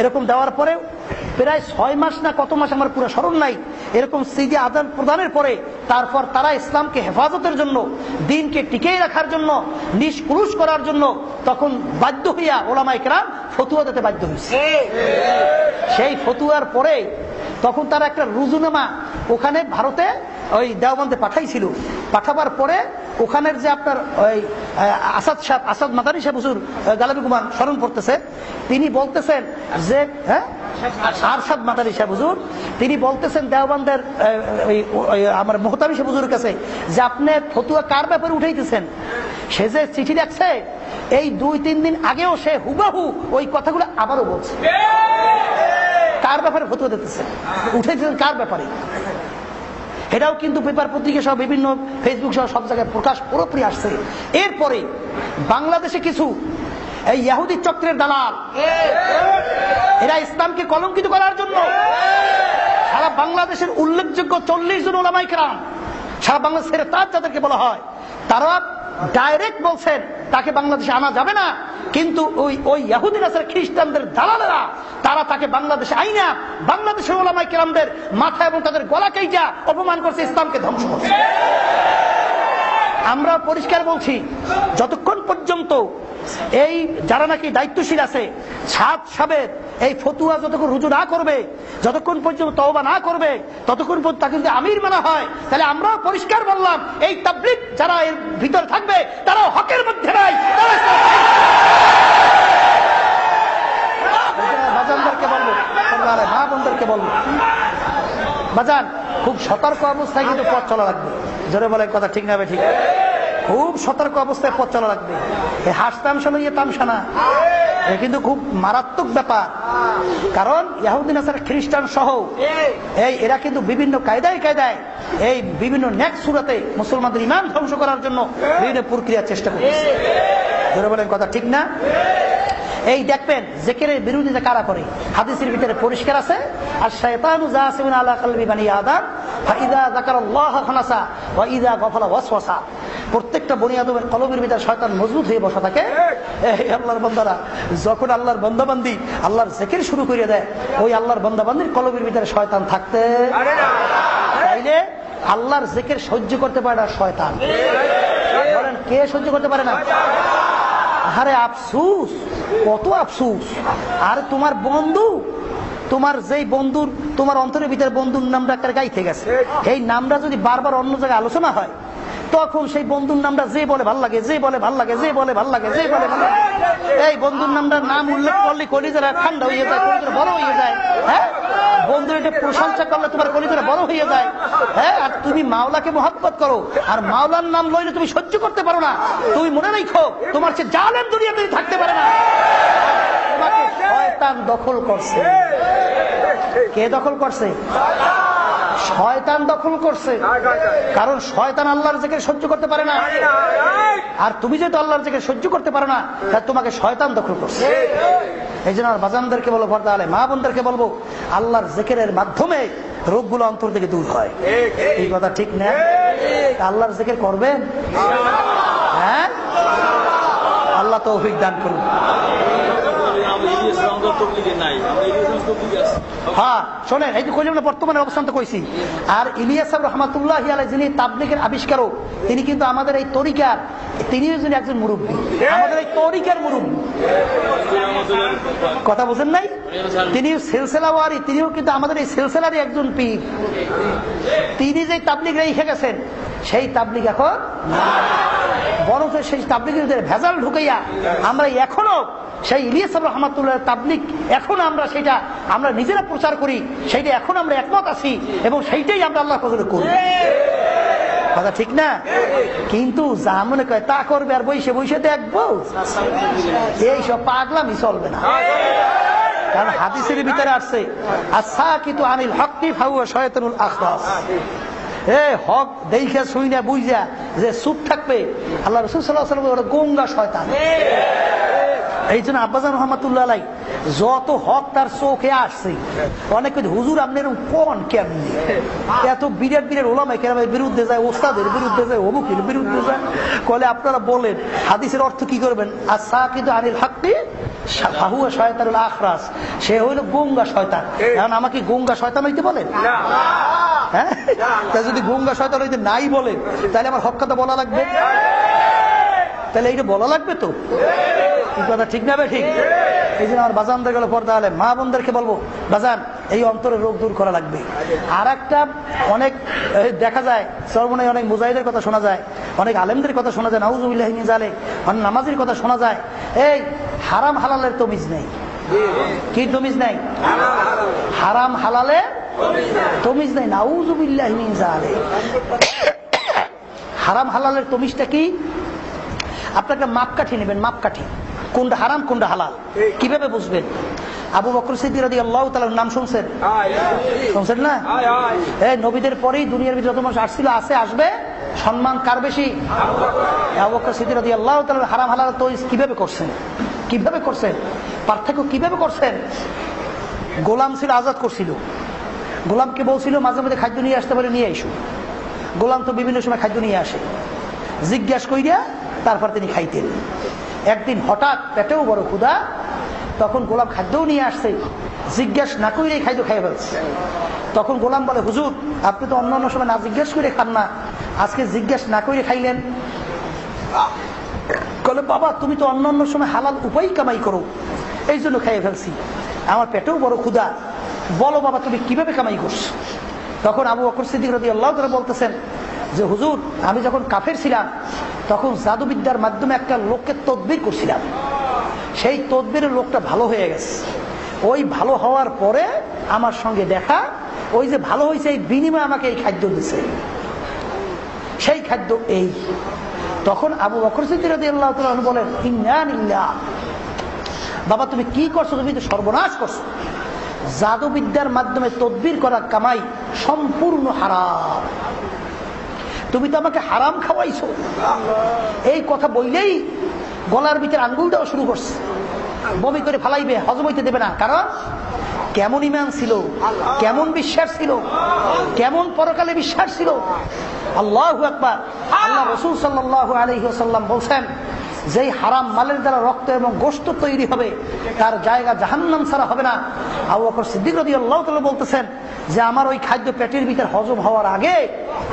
এরকম দেওয়ার পরে প্রায় ছয় মাস না কত মাস আমার পুরো স্মরণ নাই। এরকম সিদি আদান প্রদানের পরে তারপর তারা ইসলামকে হেফাজতের জন্য দিনকে টিকেই রাখার জন্য নিষ্কুরুষ করার জন্য তখন বাধ্য হইয়া ওলামাইকরাম ফতুয়া দিতে বাধ্য হয়েছে সেই ফতুয়ার পরে তখন তারা একটা রুজুনামা ওখানে ভারতে ওই দেওবন্দে পাঠাইছিল। পাঠাবার পরে ওখানের যে আপনার ওই আসাদ সাহেব, আসাদ মাদারি সাহেব হুজুর গালাবি কুমার স্মরণ করতেছে, তিনি বলতেছেন যে হ্যাঁ? আরশাদ মাদারি সাহেব হুজুর, তিনি বলতেছেন দেওবন্দের আমার মোহতাবি সাহেব হুজুরের কাছে যে আপনি ফতুয়া কার ব্যাপারে উঠাইতেছেন? সে যে চিঠি রাখছে এই দুই তিন দিন আগেও সে হুবাহু ওই কথাগুলো আবারও বলছে। কার ব্যাপারে ফতুয়া দিতেছে? উঠেছিলেন কার ব্যাপারে? এটাও কিন্তু পেপার পত্রিকা সহ বিভিন্ন ফেসবুক সহ সব জায়গায় প্রকাশ পুরোপুরি আসছে। এরপরে বাংলাদেশে কিছু এই ইয়াহুদি চক্রের দালাল, এরা ইসলামকে কলঙ্কিত করার জন্য সারা বাংলাদেশের উল্লেখযোগ্য চল্লিশ জন ওলামাই কেরাম, সারা বাংলাদেশের তার যাদেরকে বলা হয়, তারা ডাইরেক্ট বলছেন তাকে বাংলাদেশে আনা যাবে না। কিন্তু ওই ওই ইয়াহুদি আসার খ্রিস্টানদের দালালেরা, তারা তাকে বাংলাদেশে আইনা, বাংলাদেশের ওলামাই কেরামদের মাথা এবং তাদের গলা কেইটা অপমান করছে, ইসলামকে ধ্বংস করছে। আমরা পরিষ্কার বলছি, যতক্ষণ পর্যন্ত এই যারা নাকি দায়িত্বশীল আছে, সাত সাবের এই ফতুয়া যতক্ষণ রুজু না করবে, যতক্ষণ পর্যন্ত তওবা না করবে, ততক্ষণ পর্যন্ত তাকে যদি আমির মানা হয়, তাহলে আমরাও পরিষ্কার বললাম, এই তাবলিক যারা এর ভিতর থাকবে, তারাও হকের মধ্যে নাই তারা বাজানদেরকে বলব। বাজান খুব সতর্ক অবস্থায় কিন্তু পথ চলা লাগবে। জোরে বলে কথা ঠিক না ঠিক? খুব সতর্ক অবস্থায় পথ চলা লাগবে। এই হাস তামসা লইয়ে তামসা না। কিন্তু খুব মারাত্মক ব্যাপার। কারণ ইয়াহুদ্দিন আসার খ্রিস্টান সহ এই এরা কিন্তু বিভিন্ন কায়দায় কায়দায় এই বিভিন্ন নেক সুরাতে মুসলমানদের ইমান ধ্বংস করার জন্য বিভিন্ন প্রক্রিয়ার চেষ্টা করছে জোরে বলেন কথা ঠিক না? এই দেখবেন জেকেরের বিরোধিতা কারা করে? হাদিসের ভিতরে পরিষ্কার আছে আর শয়তানু জাসিমিন আলা কলবি বানি আদম ফাইদা যাকারাল্লাহ খানাসা ওয়া ইদা গফলা ওয়াসওয়াসা। প্রত্যেকটা বনি আদমের কলবের ভিতরে শয়তান মজবুত হয়ে বসা থাকে। এই আল্লাহর বান্দারা যখন আল্লাহর বান্দাবান্দি আল্লাহর জেকের শুরু করে দেয় ওই আল্লাহর বান্দাবান্দির কলবের ভিতরে শয়তান থাকতে তাইলে আল্লাহর জেকের সহ্য করতে পারে না শয়তান। বলেন কে সহ্য করতে পারে না। আরে আফসুস কত আফসুস। আর তোমার বন্ধু তোমার যেই বন্ধুর তোমার অন্তরের ভিতরে বন্ধুর নামটা একটা গাইতে গেছে। এই নামটা যদি বারবার অন্য জায়গায় আলোচনা হয় তখন সেই বন্ধুর নামটা যে বলে ভালো লাগে, যে বলে ভালো লাগে, যে বলে ভালো লাগে, যে বলে ভালো এই বন্ধুর নামটার নাম উল্লেখ করলে কলিজারা ঠান্ডা হয়ে যায়, কলিজারা বড় হয়ে যায় হ্যাঁ? বন্ধুর এটা প্রশংসা করলে তোমার কলিজারা বড় হয়ে যায় হ্যাঁ? আর তুমি মাওলাকে মহাব্বত করো, আর মাওলার নাম লইলে তুমি সহ্য করতে পারো না। তুমি মনে রেখো, তোমার সে জালেম দুনিয়াতে থাকতে পারে না। তোমাকে শয়তান দখল করছে। কে দখল করছে? শয়তান দখল করছে। কারণ শয়তান আল্লাহর থেকে সহ্য করতে পারে না। আর তুমি যেহেতু আল্লাহর থেকে সহ্য করতে পারো না তাই তোমাকে শয়তান দখল করছে। এই জন্য আর বাজানদেরকে বলব পর্দা আলে মা বোনদেরকে বলব, আল্লাহর জেকেরের মাধ্যমে রোগগুলো অন্তর থেকে দূর হয়। এই কথা ঠিক না? আল্লাহর জেকের করবেন? হ্যাঁ? আল্লাহ তো অভিজ্ঞান করুন। হ্যাঁ শোনেন এই যে কইলাম না বর্তমানে অবস্থান তো কইছি। আর ইলিয়াস রহমাতুল্লাহ আলাই যিনি আবিষ্কারক তিনি কিন্তু আমাদের এই তরিকার তিনিও যিনি একজন মুরব্বী। আমাদের এই তরিকার মুরব্বী। কথা বোঝেন নাই? তিনি সেলসেলাওয়ারি তিনিও কিন্তু আমাদের এই সেলসেলারই একজন পীর। তিনি যে তাবলিগ রেখে গেছেন সেই তাবলিক এখন বরঞ্চ সেই তাবলিগের ভিতরে ভেজাল ঢুকাইয়া আমরা এখনও সেই ইলিয়াস রহমাতুল্লাহ তাবলিগ, এখন আমরা সেটা আমরা নিজেরা প্রচার করি, সেইটা এখন আমরা একমত আছি এবং সেইটাই আমরা আল্লাহ ফজলে করি। কথা ঠিক না? কিন্তু যা মনে করে তা করবে আর বইসে বইসে দেখব এইসব পাগলামি চলবে না। কারণ হাদিসের ভিতরে আসছে আচ্ছা কিন্তু আনিল হকনি ফাউয়া শয়তানুল আখরাস এ হক দেখে শুই না বুঝা যে চুপ থাকবে। আল্লাহ রসুল সাল্লাহ সাল্লাম ওরা গঙ্গা শয়তান। এই জন্য আব্বাজান রহমতুল্লাহ আলাই যত হক তার চোখে আসছে। অনেক হুজুর আপনি এরকম কোন কেমনি? এত বিরাট বিরাট ওলামাই কেরামের বিরুদ্ধে যায় ওস্তাদের বিরুদ্ধে যায় অমুকের বিরুদ্ধে যায়। কলে আপনারা বলেন হাদিসের অর্থ কি করবেন? আর সা কিন্তু আনিল হাক্কি আখরাস। সে হইল গঙ্গা শয়তান। এখন আমাকে গঙ্গা শয়তান হইতে বলেন হ্যাঁ? তা যদি গঙ্গা শয়তান হইতে নাই বলেন তাহলে আমার হক কথা বলা লাগবে? তাহলে এইটা বলা লাগবে তো? এই কথা ঠিক না ঠিক? এই জন্য আমার বাজানদের গেলে পর্দা হলে মা বোনদেরকে বলব, বাজান, এই অন্তরের রোগ দূর করা লাগবে। আর একটা অনেক দেখা যায় সর্বনয় অনেক মুজাহিদের কথা শোনা যায়, অনেক আলেমদের কথা শোনা যায় নাউজুবিল্লাহিনী জালে অনেক নামাজের কথা শোনা যায়। এই, হারাম হালালের তমিজ নেই। কি তমিজ নেই? হারাম হালালে তমিজ নেই। নাউজুবিল্লাহিনী জালে হারাম হালালের তমিজটা কি? আপনাকে মাপকাঠি নেবেন মাপকাঠি। কোনটা হারাম কোনটা হালাল? কীভাবে বুঝবেন? আবু বকর সিদ্দিক রাদি আল্লাহ তালার নাম শুনছেন? শুনছেন না? এই নবীদের পরেই দুনিয়ার ভিতরে যত মানুষ আসছিল আসে আসবে। সম্মান কার বেশি? আবু বকর সিদ্দিক রাদি আল্লাহ তালার হারাম হালাল তো কীভাবে করছেন? কীভাবে করছেন? পার্থক্য কীভাবে করছেন? গোলাম ছিল আজাদ করছিল। গোলামকে বলছিল মাঝে মাঝে খাদ্য নিয়ে আসতে পারে নিয়ে এসো গোলাম তো বিভিন্ন সময় খাদ্য নিয়ে আসে। জিজ্ঞাসা কইরা তারপর তিনি খাইতেন। একদিন হঠাৎ পেটেও বড় ক্ষুদা তখন গোলাম খাদ্যও নিয়ে আসছে। জিজ্ঞাসা না করে খাদ্য খাই ফেলছে। তখন গোলাম বলে, হুজুর, আপনি তো অন্য অন্য সময় না জিজ্ঞেস করে খান না। আজকে জিজ্ঞাসা না করে খাইলেন। বলে বাবা, তুমি তো অন্য অন্য সময় হালাল উপায় কামাই করো। এই জন্য খাইয়ে ফেলছি। আমার পেটেও বড় ক্ষুদা বলো বাবা, তুমি কীভাবে কামাই করছ? তখন আবু বকর সিদ্দিক রদি আল্লাহ বলতেছেন যে, হুজুর, আমি যখন কাফের ছিলাম তখন জাদুবিদ্যার মাধ্যমে একটা লোককে তদবির করছিলাম। সেই তদবিরের লোকটা ভালো হয়ে গেছে। ওই ভালো হওয়ার পরে আমার সঙ্গে দেখা, ওই যে ভালো হয়েছে এই বিনিময়ে আমাকে এই খাদ্য দিছে সেই খাদ্য এই। তখন আবু বকর সিদ্দিক রদি আল্লাহ বলেন, ইন্না বাবা, তুমি কি করছ? তুমি তো সর্বনাশ করছ। জাদুবিদ্যার মাধ্যমে তদবির করা কামাই সম্পূর্ণ হারাম। তুমি তো আমাকে হারাম খাওয়াইছো। এই কথা বললেই গলার ভিতরে আঙ্গুল দেওয়া শুরু করছে। বমি করে ফালাইবে, হজম হইতে দেবে না। কারণ কেমন ইমান ছিল, কেমন বিশ্বাস ছিল, কেমন পরকালে বিশ্বাস ছিল। আল্লাহ একবার আল্লাহ রসুল সাল্লাহ আলহিহাল্লাম বলছেন যেই হারাম মালের দ্বারা রক্ত এবং গোস্ত তৈরি হবে, তার জায়গা জাহান্নাম ছাড়া হবে না। আবু বকর সিদ্দিক রদি আল্লাহ তালা বলতেছেন যে, আমার ওই খাদ্য পেটের ভিতর হজম হওয়ার আগে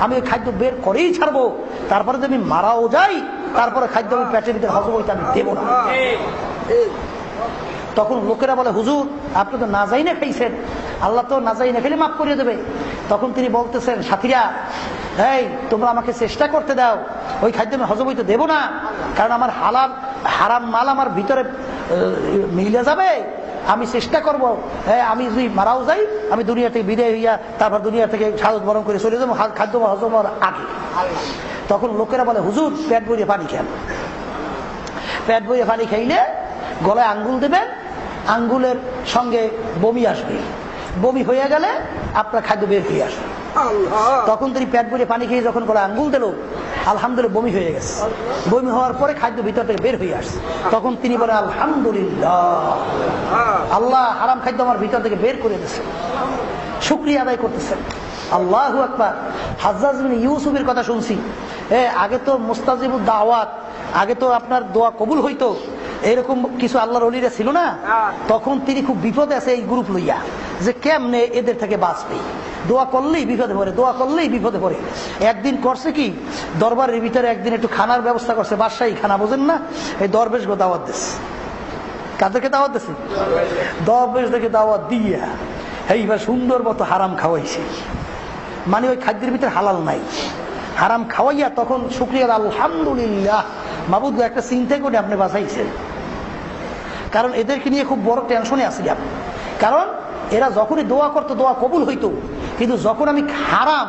আমি ওই খাদ্য বের করেই ছাড়বো। তারপরে যদি আমি মারাও যাই, তারপরে খাদ্য আমি পেটের ভিতরে হজম হইতে আমি দেবো না। তখন লোকেরা বলে, হুজুর, আপনি তো না যাই না খাইছেন। আল্লাহ তো না যাই না খেলে মাফ করিয়ে দেবে। তখন তিনি বলতেছেন, সাথীরা এই, তোমরা আমাকে চেষ্টা করতে দাও। ওই খাদ্য আমি হজম হইতে দেবো না। কারণ আমার হালাল, হারাম মাল আমার ভিতরে মিলে যাবে। আমি চেষ্টা করব। হ্যাঁ আমি যদি মারাও যাই, আমি দুনিয়া থেকে বিদায় হইয়া তারপর দুনিয়া থেকে সাদত বরণ করে চলে যাব খাদ্য হজম আগে। তখন লোকেরা বলে, হুজুর, পেট বইয়ে পানি খান পেট বইয়ে পানি খাইলে গলায় আঙ্গুল দেবেন, আঙ্গুলের সঙ্গে বমি আসবে। বমি হয়ে গেলে আপনার খাদ্য বের হয়ে আসবে। তখন তিনি পেট ভরে পানি খেয়ে যখন গলায় আঙ্গুল দিল আলহামদুলিল্লাহ বমি হয়ে গেছে। বমি হওয়ার পরে খাদ্য ভিতর থেকে বের হয়ে আসছে। তখন তিনি বলেন আলহামদুলিল্লাহ। আল্লাহ হারাম খাদ্য আমার ভিতর থেকে বের করে দিয়েছে। শুক্রিয়া আদায় করতেছেন আল্লাহ আকবার। হাজাজ ইউসুফের কথা শুনছি। এ আগে তো মুস্তাজিবুদ দাওয়াত আগে তো আপনার দোয়া কবুল হইতো। এরকম কিছু আল্লাহর অলিরা ছিল না। তখন তিনি খুব বিপদে আছে এই গ্রুপ লইয়া। যে কেমনে এদের থেকে বাঁচবে? দোয়া করলেই বিপদে পড়ে, দোয়া করলেই বিপদে পড়ে। একদিন করছে কি? দরবারের ভিতরে একদিন একটু খানার ব্যবস্থা করছে। বাদশাহী খানা, বোঝেন না? এই দরবেশ গো দাওয়াত দিস কাদেরকে দাওয়াত দিছে? দরবেশদেরকে দাওয়াত দিয়া এইবার সুন্দর মতো হারাম খাওয়াইছে। মানে ওই খাদ্যের ভিতরে হালাল নাই। হারাম খাওয়াইয়া তখন শুক্রিয়া আলহামদুলিল্লাহ। মাবুদ একটা চিন্তা করে আপনি বাঁচাইছেন। কারণ এদেরকে নিয়ে খুব বড় টেনশনে আসি আপনি কারণ এরা যখনই দোয়া করতো, দোয়া কবুল হইতো। কিন্তু যখন আমি হারাম,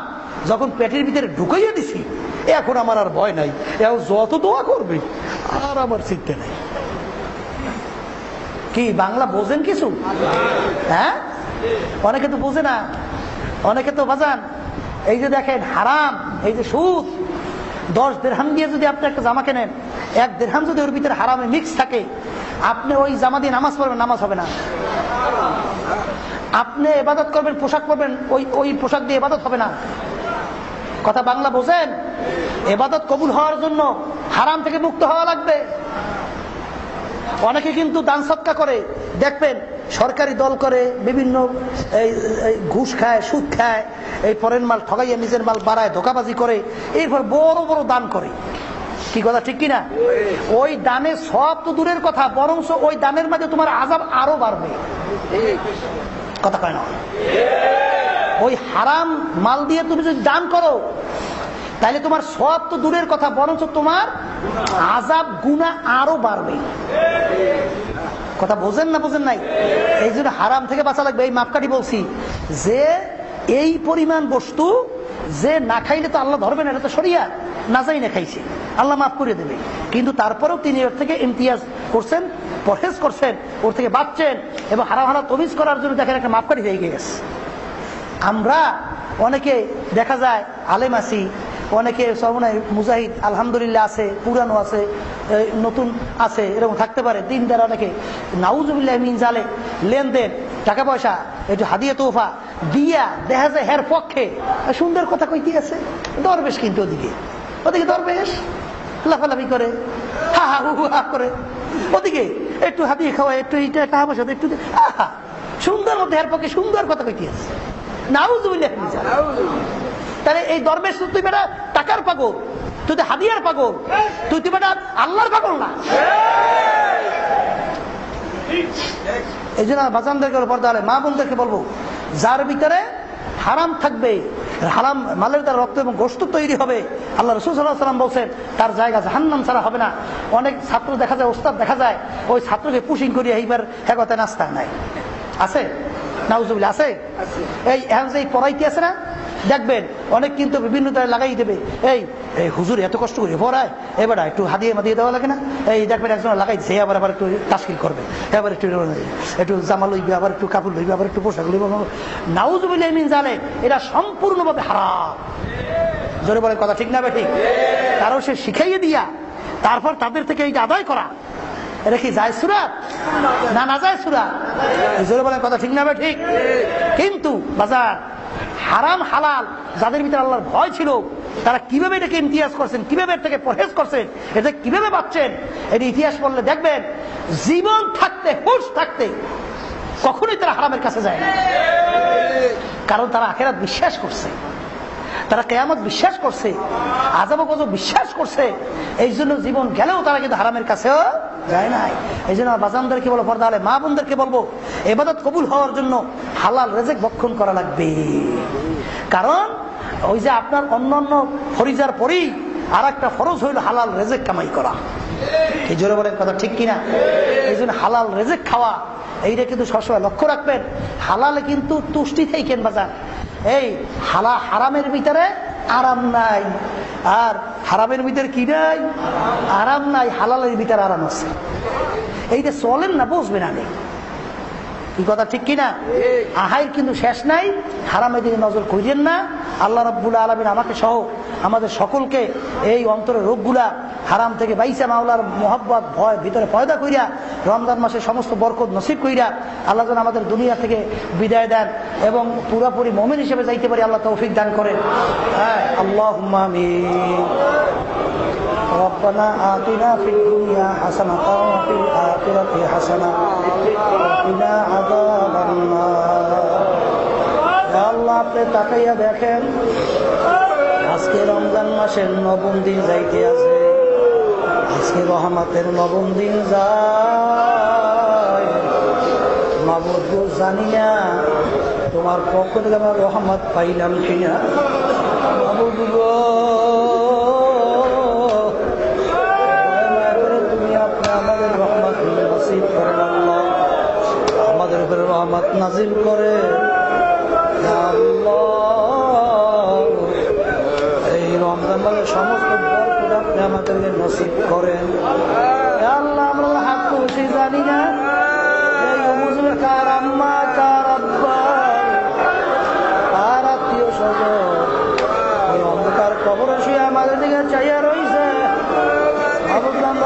যখন পেটের ভিতরে ঢুকাইয়া দিছি, এখন আমার আর ভয় নাই। এখন যত দোয়া করবে, আর আমার চিন্তা নাই। কি, বাংলা বোঝেন কিছু? হ্যাঁ? অনেকে তো বোঝে না। অনেকে তো বাজান, এই যে দেখেন, হারাম, এই যে সুদ দশ দেড়হাম দিয়ে যদি আপনি একটা জামা কেনেন, এক দেড়হাম যদি ওর ভিতরে হারামে মিক্স থাকে, আপনি ওই জামা দিয়ে নামাজ পড়বেন, নামাজ হবে না। আপনি এবাদত করবেন, পোশাক পরবেন, ওই ওই পোশাক দিয়ে এবাদত হবে না। কথা বাংলা বোঝেন? এবাদত কবুল হওয়ার জন্য হারাম থেকে মুক্ত হওয়া লাগবে। অনেকে কিন্তু দান সৎকা করে। দেখবেন সরকারি দল করে, বিভিন্ন এই ঘুষ খায়, সুদ খায়, এই ফরেন মাল ঠগাইয়া নিজের মাল বাড়ায়, ধোকাবাজি করে এরপর বড় বড় দান করে। কি কথা, ঠিক কিনা? ওই দানে সব তো দূরের কথা বরং ওই দানের মাঝে তোমার আজাব আরও বাড়বে। কথা কয় না। ওই হারাম মাল দিয়ে তুমি যদি দান করো তাহলে তোমার সব তো দূরের কথা বরঞ্চ তোমার আজাব গুণা আরও বাড়বে। কথা বোঝেন না বোঝেন নাই? এই জন্য হারাম থেকে বাঁচা লাগবে, এই মাপকাঠি বলছি। যে এই পরিমাণ বস্তু যে না খাইলে তো আল্লাহ ধরবে না এটা তো সরিয়া না যাই না খাইছে। আল্লাহ মাফ করে দেবে। কিন্তু তারপরেও তিনি ওর থেকে ইমতিয়াজ করছেন, পরহেজ করছেন, ওর থেকে বাঁচছেন এবং হারা হারা তমিজ করার জন্য দেখেন একটা মাপকাঠি হয়ে গেছে। আমরা অনেকে দেখা যায়, আলেম আছি অনেকে সবনাই মুজাহিদ, আলহামদুলিল্লাহ আছে, পুরানো আছে নতুন আছে, এরকম থাকতে পারে। দিনদার অনেকে, নাউজুবিল্লাহ মিন জালে, লেনদেন, টাকা পয়সা, একটু হাদিয়া তোফা দিয়া, দেখা যায় হের পক্ষে। সুন্দর কথা কইতে আছে? দরবেশ কিন্তু ওদিকে। ওদিকে দরবেশ, লাফালাফি করে, হা হা, হু হু, হা করে। ওদিকে একটু হাতিয়ে খাওয়া, একটু এইটা টাকা পয়সা, একটু আহা, সুন্দর মধ্যে হের পক্ষে সুন্দর কথা কইতে আছে। নাউজুবিল্লাহ তাহলে এই দরবেশ তুই বেটা টাকার পাগল তুই তো হাদিয়ার পাগল তুই তুই বেটা আল্লাহর পাগল না। এই জন্য বাজানদেরকে পর্দা মা বোনদেরকে বলব যার ভিতরে হারাম থাকবে হারাম মালের দ্বারা রক্ত এবং গোস্ত তৈরি হবে আল্লাহ রসুল সাল্লাহ সাল্লাম বলছেন তার জায়গা জাহান্নাম ছাড়া হবে না। অনেক ছাত্র দেখা যায় ওস্তাদ দেখা যায় ওই ছাত্রকে পুশিং করিয়া এইবার হেগতে নাস্তা নাই আছে? নাউজুবিল্লা আছে? এই এখন যে পড়াইতে আছে না দেখবেন, অনেক কিন্তু বিভিন্ন তারা লাগাই দেবে। এই এই হুজুর এত কষ্ট করে পড়ায়, এবার একটু হাদিয়ে মাদিয়ে দেওয়া লাগে না? এই দেখবেন একজন লাগাই সে আবার আবার একটু তাস্কিল করবে এবার একটু একটু জামা লইবে, আবার একটু কাপড় লইবে, আবার একটু পোশাক লইবে নাউজুবিল্লাহ মিন জানে এটা সম্পূর্ণভাবে হারাম। জোরে বলে কথা ঠিক না বে ঠিক? কারও সে শিখাইয়ে দিয়া, তারপর তাদের থেকে এইটা আদায় করা। এটা কি যায় সুরাত না না যায় সুরাত জোরে বলেন, কথা ঠিক না ঠিক? কিন্তু বাজার হারাম, হালাল, যাদের ভিতরে আল্লাহর ভয় ছিল, তারা কীভাবে এটাকে ইমতিয়াজ করছেন, কীভাবে এর থেকে পরহেজ করছেন, এটা কীভাবে পাচ্ছেন এটা ইতিহাস বললে দেখবেন, জীবন থাকতে, হুশ থাকতে, কখনোই তারা হারামের কাছে যায় কারণ তারা আখেরাত বিশ্বাস করছে। তারা কেয়ামত বিশ্বাস করছে আজাব গজ বিশ্বাস করছে, এই জন্য জীবন গেলেও তারা কিন্তু হারামের কাছেও যায় নাই। এই জন্য বাজানদেরকে বলো, পর্দা হলে মা বোনদেরকে বলব, এবাদত কবুল হওয়ার জন্য হালাল রেজেক ভক্ষণ করা লাগবে। কারণ ওই যে আপনার অন্যান্য ফরিজার পরেই আর একটা ফরজ হইল হালাল রেজেক কামাই করা। এই জোরে বলেন কথা ঠিক কিনা? এই জন্য হালাল রেজেক খাওয়া, এইটা কিন্তু সবসময় লক্ষ্য রাখবেন। হালালে কিন্তু তুষ্টি থাকেন বাজার এই হালা হারামের ভিতরে আরাম নাই। আর হারামের ভিতরে কি নাই? আরাম নাই, হালালের ভিতরে আরাম আছে। এইটা চলেন না বসবেন আগে। এই কথা, ঠিক কিনা? আহাইর কিন্তু শেষ নাই, হারামের দিকে নজর করিয়েন না। আল্লাহ রব্বুল আলমিন আমাকে সহ আমাদের সকলকে এই অন্তরের রোগগুলা হারাম থেকে বাইসা মাওলার মোহাব্বত, ভয়, ভিতরে পয়দা কইরা, রমজান মাসে সমস্ত বরকত নসিব কইরা আল্লাহ যেন আমাদের দুনিয়া থেকে বিদায় দেন এবং পুরাপুরি মমিন হিসেবে যাইতে পারি, আল্লাহ তৌফিক দান করেন। হ্যাঁ আল্লাহ ربنا آتنا في الدنيا حسنة وفي الآخرة حسنة وقنا عذاب النار يا الله আপনি তাকাইয়া দেখেন আজকে রমজান মাসের নবম দিন যাইতে আছে আজকে রহমাতের নবম দিন যায় গো জানি না তোমার পক্ষ থেকে আমার রহমত পাইলাম কিনা মাবুদ নাজিল করে। এই রমজান মাসের সমস্ত বরকত আপনি আমাদেরকে নসিব করেন। জানি না। কার আম্মা, কার আব্বা, কার আত্মীয় স্বজন? আমাদের দিকে চাইয়া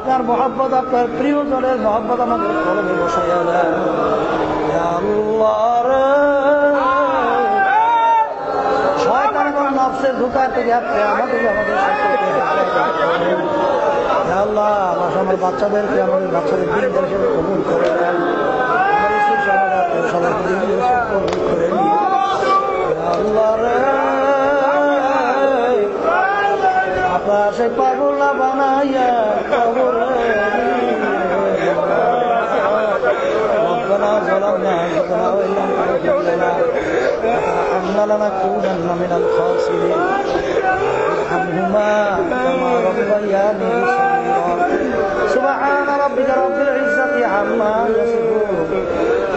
আপনার মহব্বত, আপনার প্রিয়জনের মহব্বত আমাদের কলমে বসাইয়া ইয়া এবং নফসের থেকে আপনি আমাদের আমাদের আল্লাহ, আমার বাচ্চাদেরকে আমাদের বাচ্চাদের দিন হিসেবে কবুল করে আল্লাহ আপনার সেই ya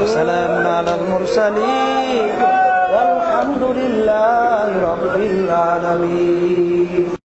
Assalamualaikum warahmatullahi wabarakatuh.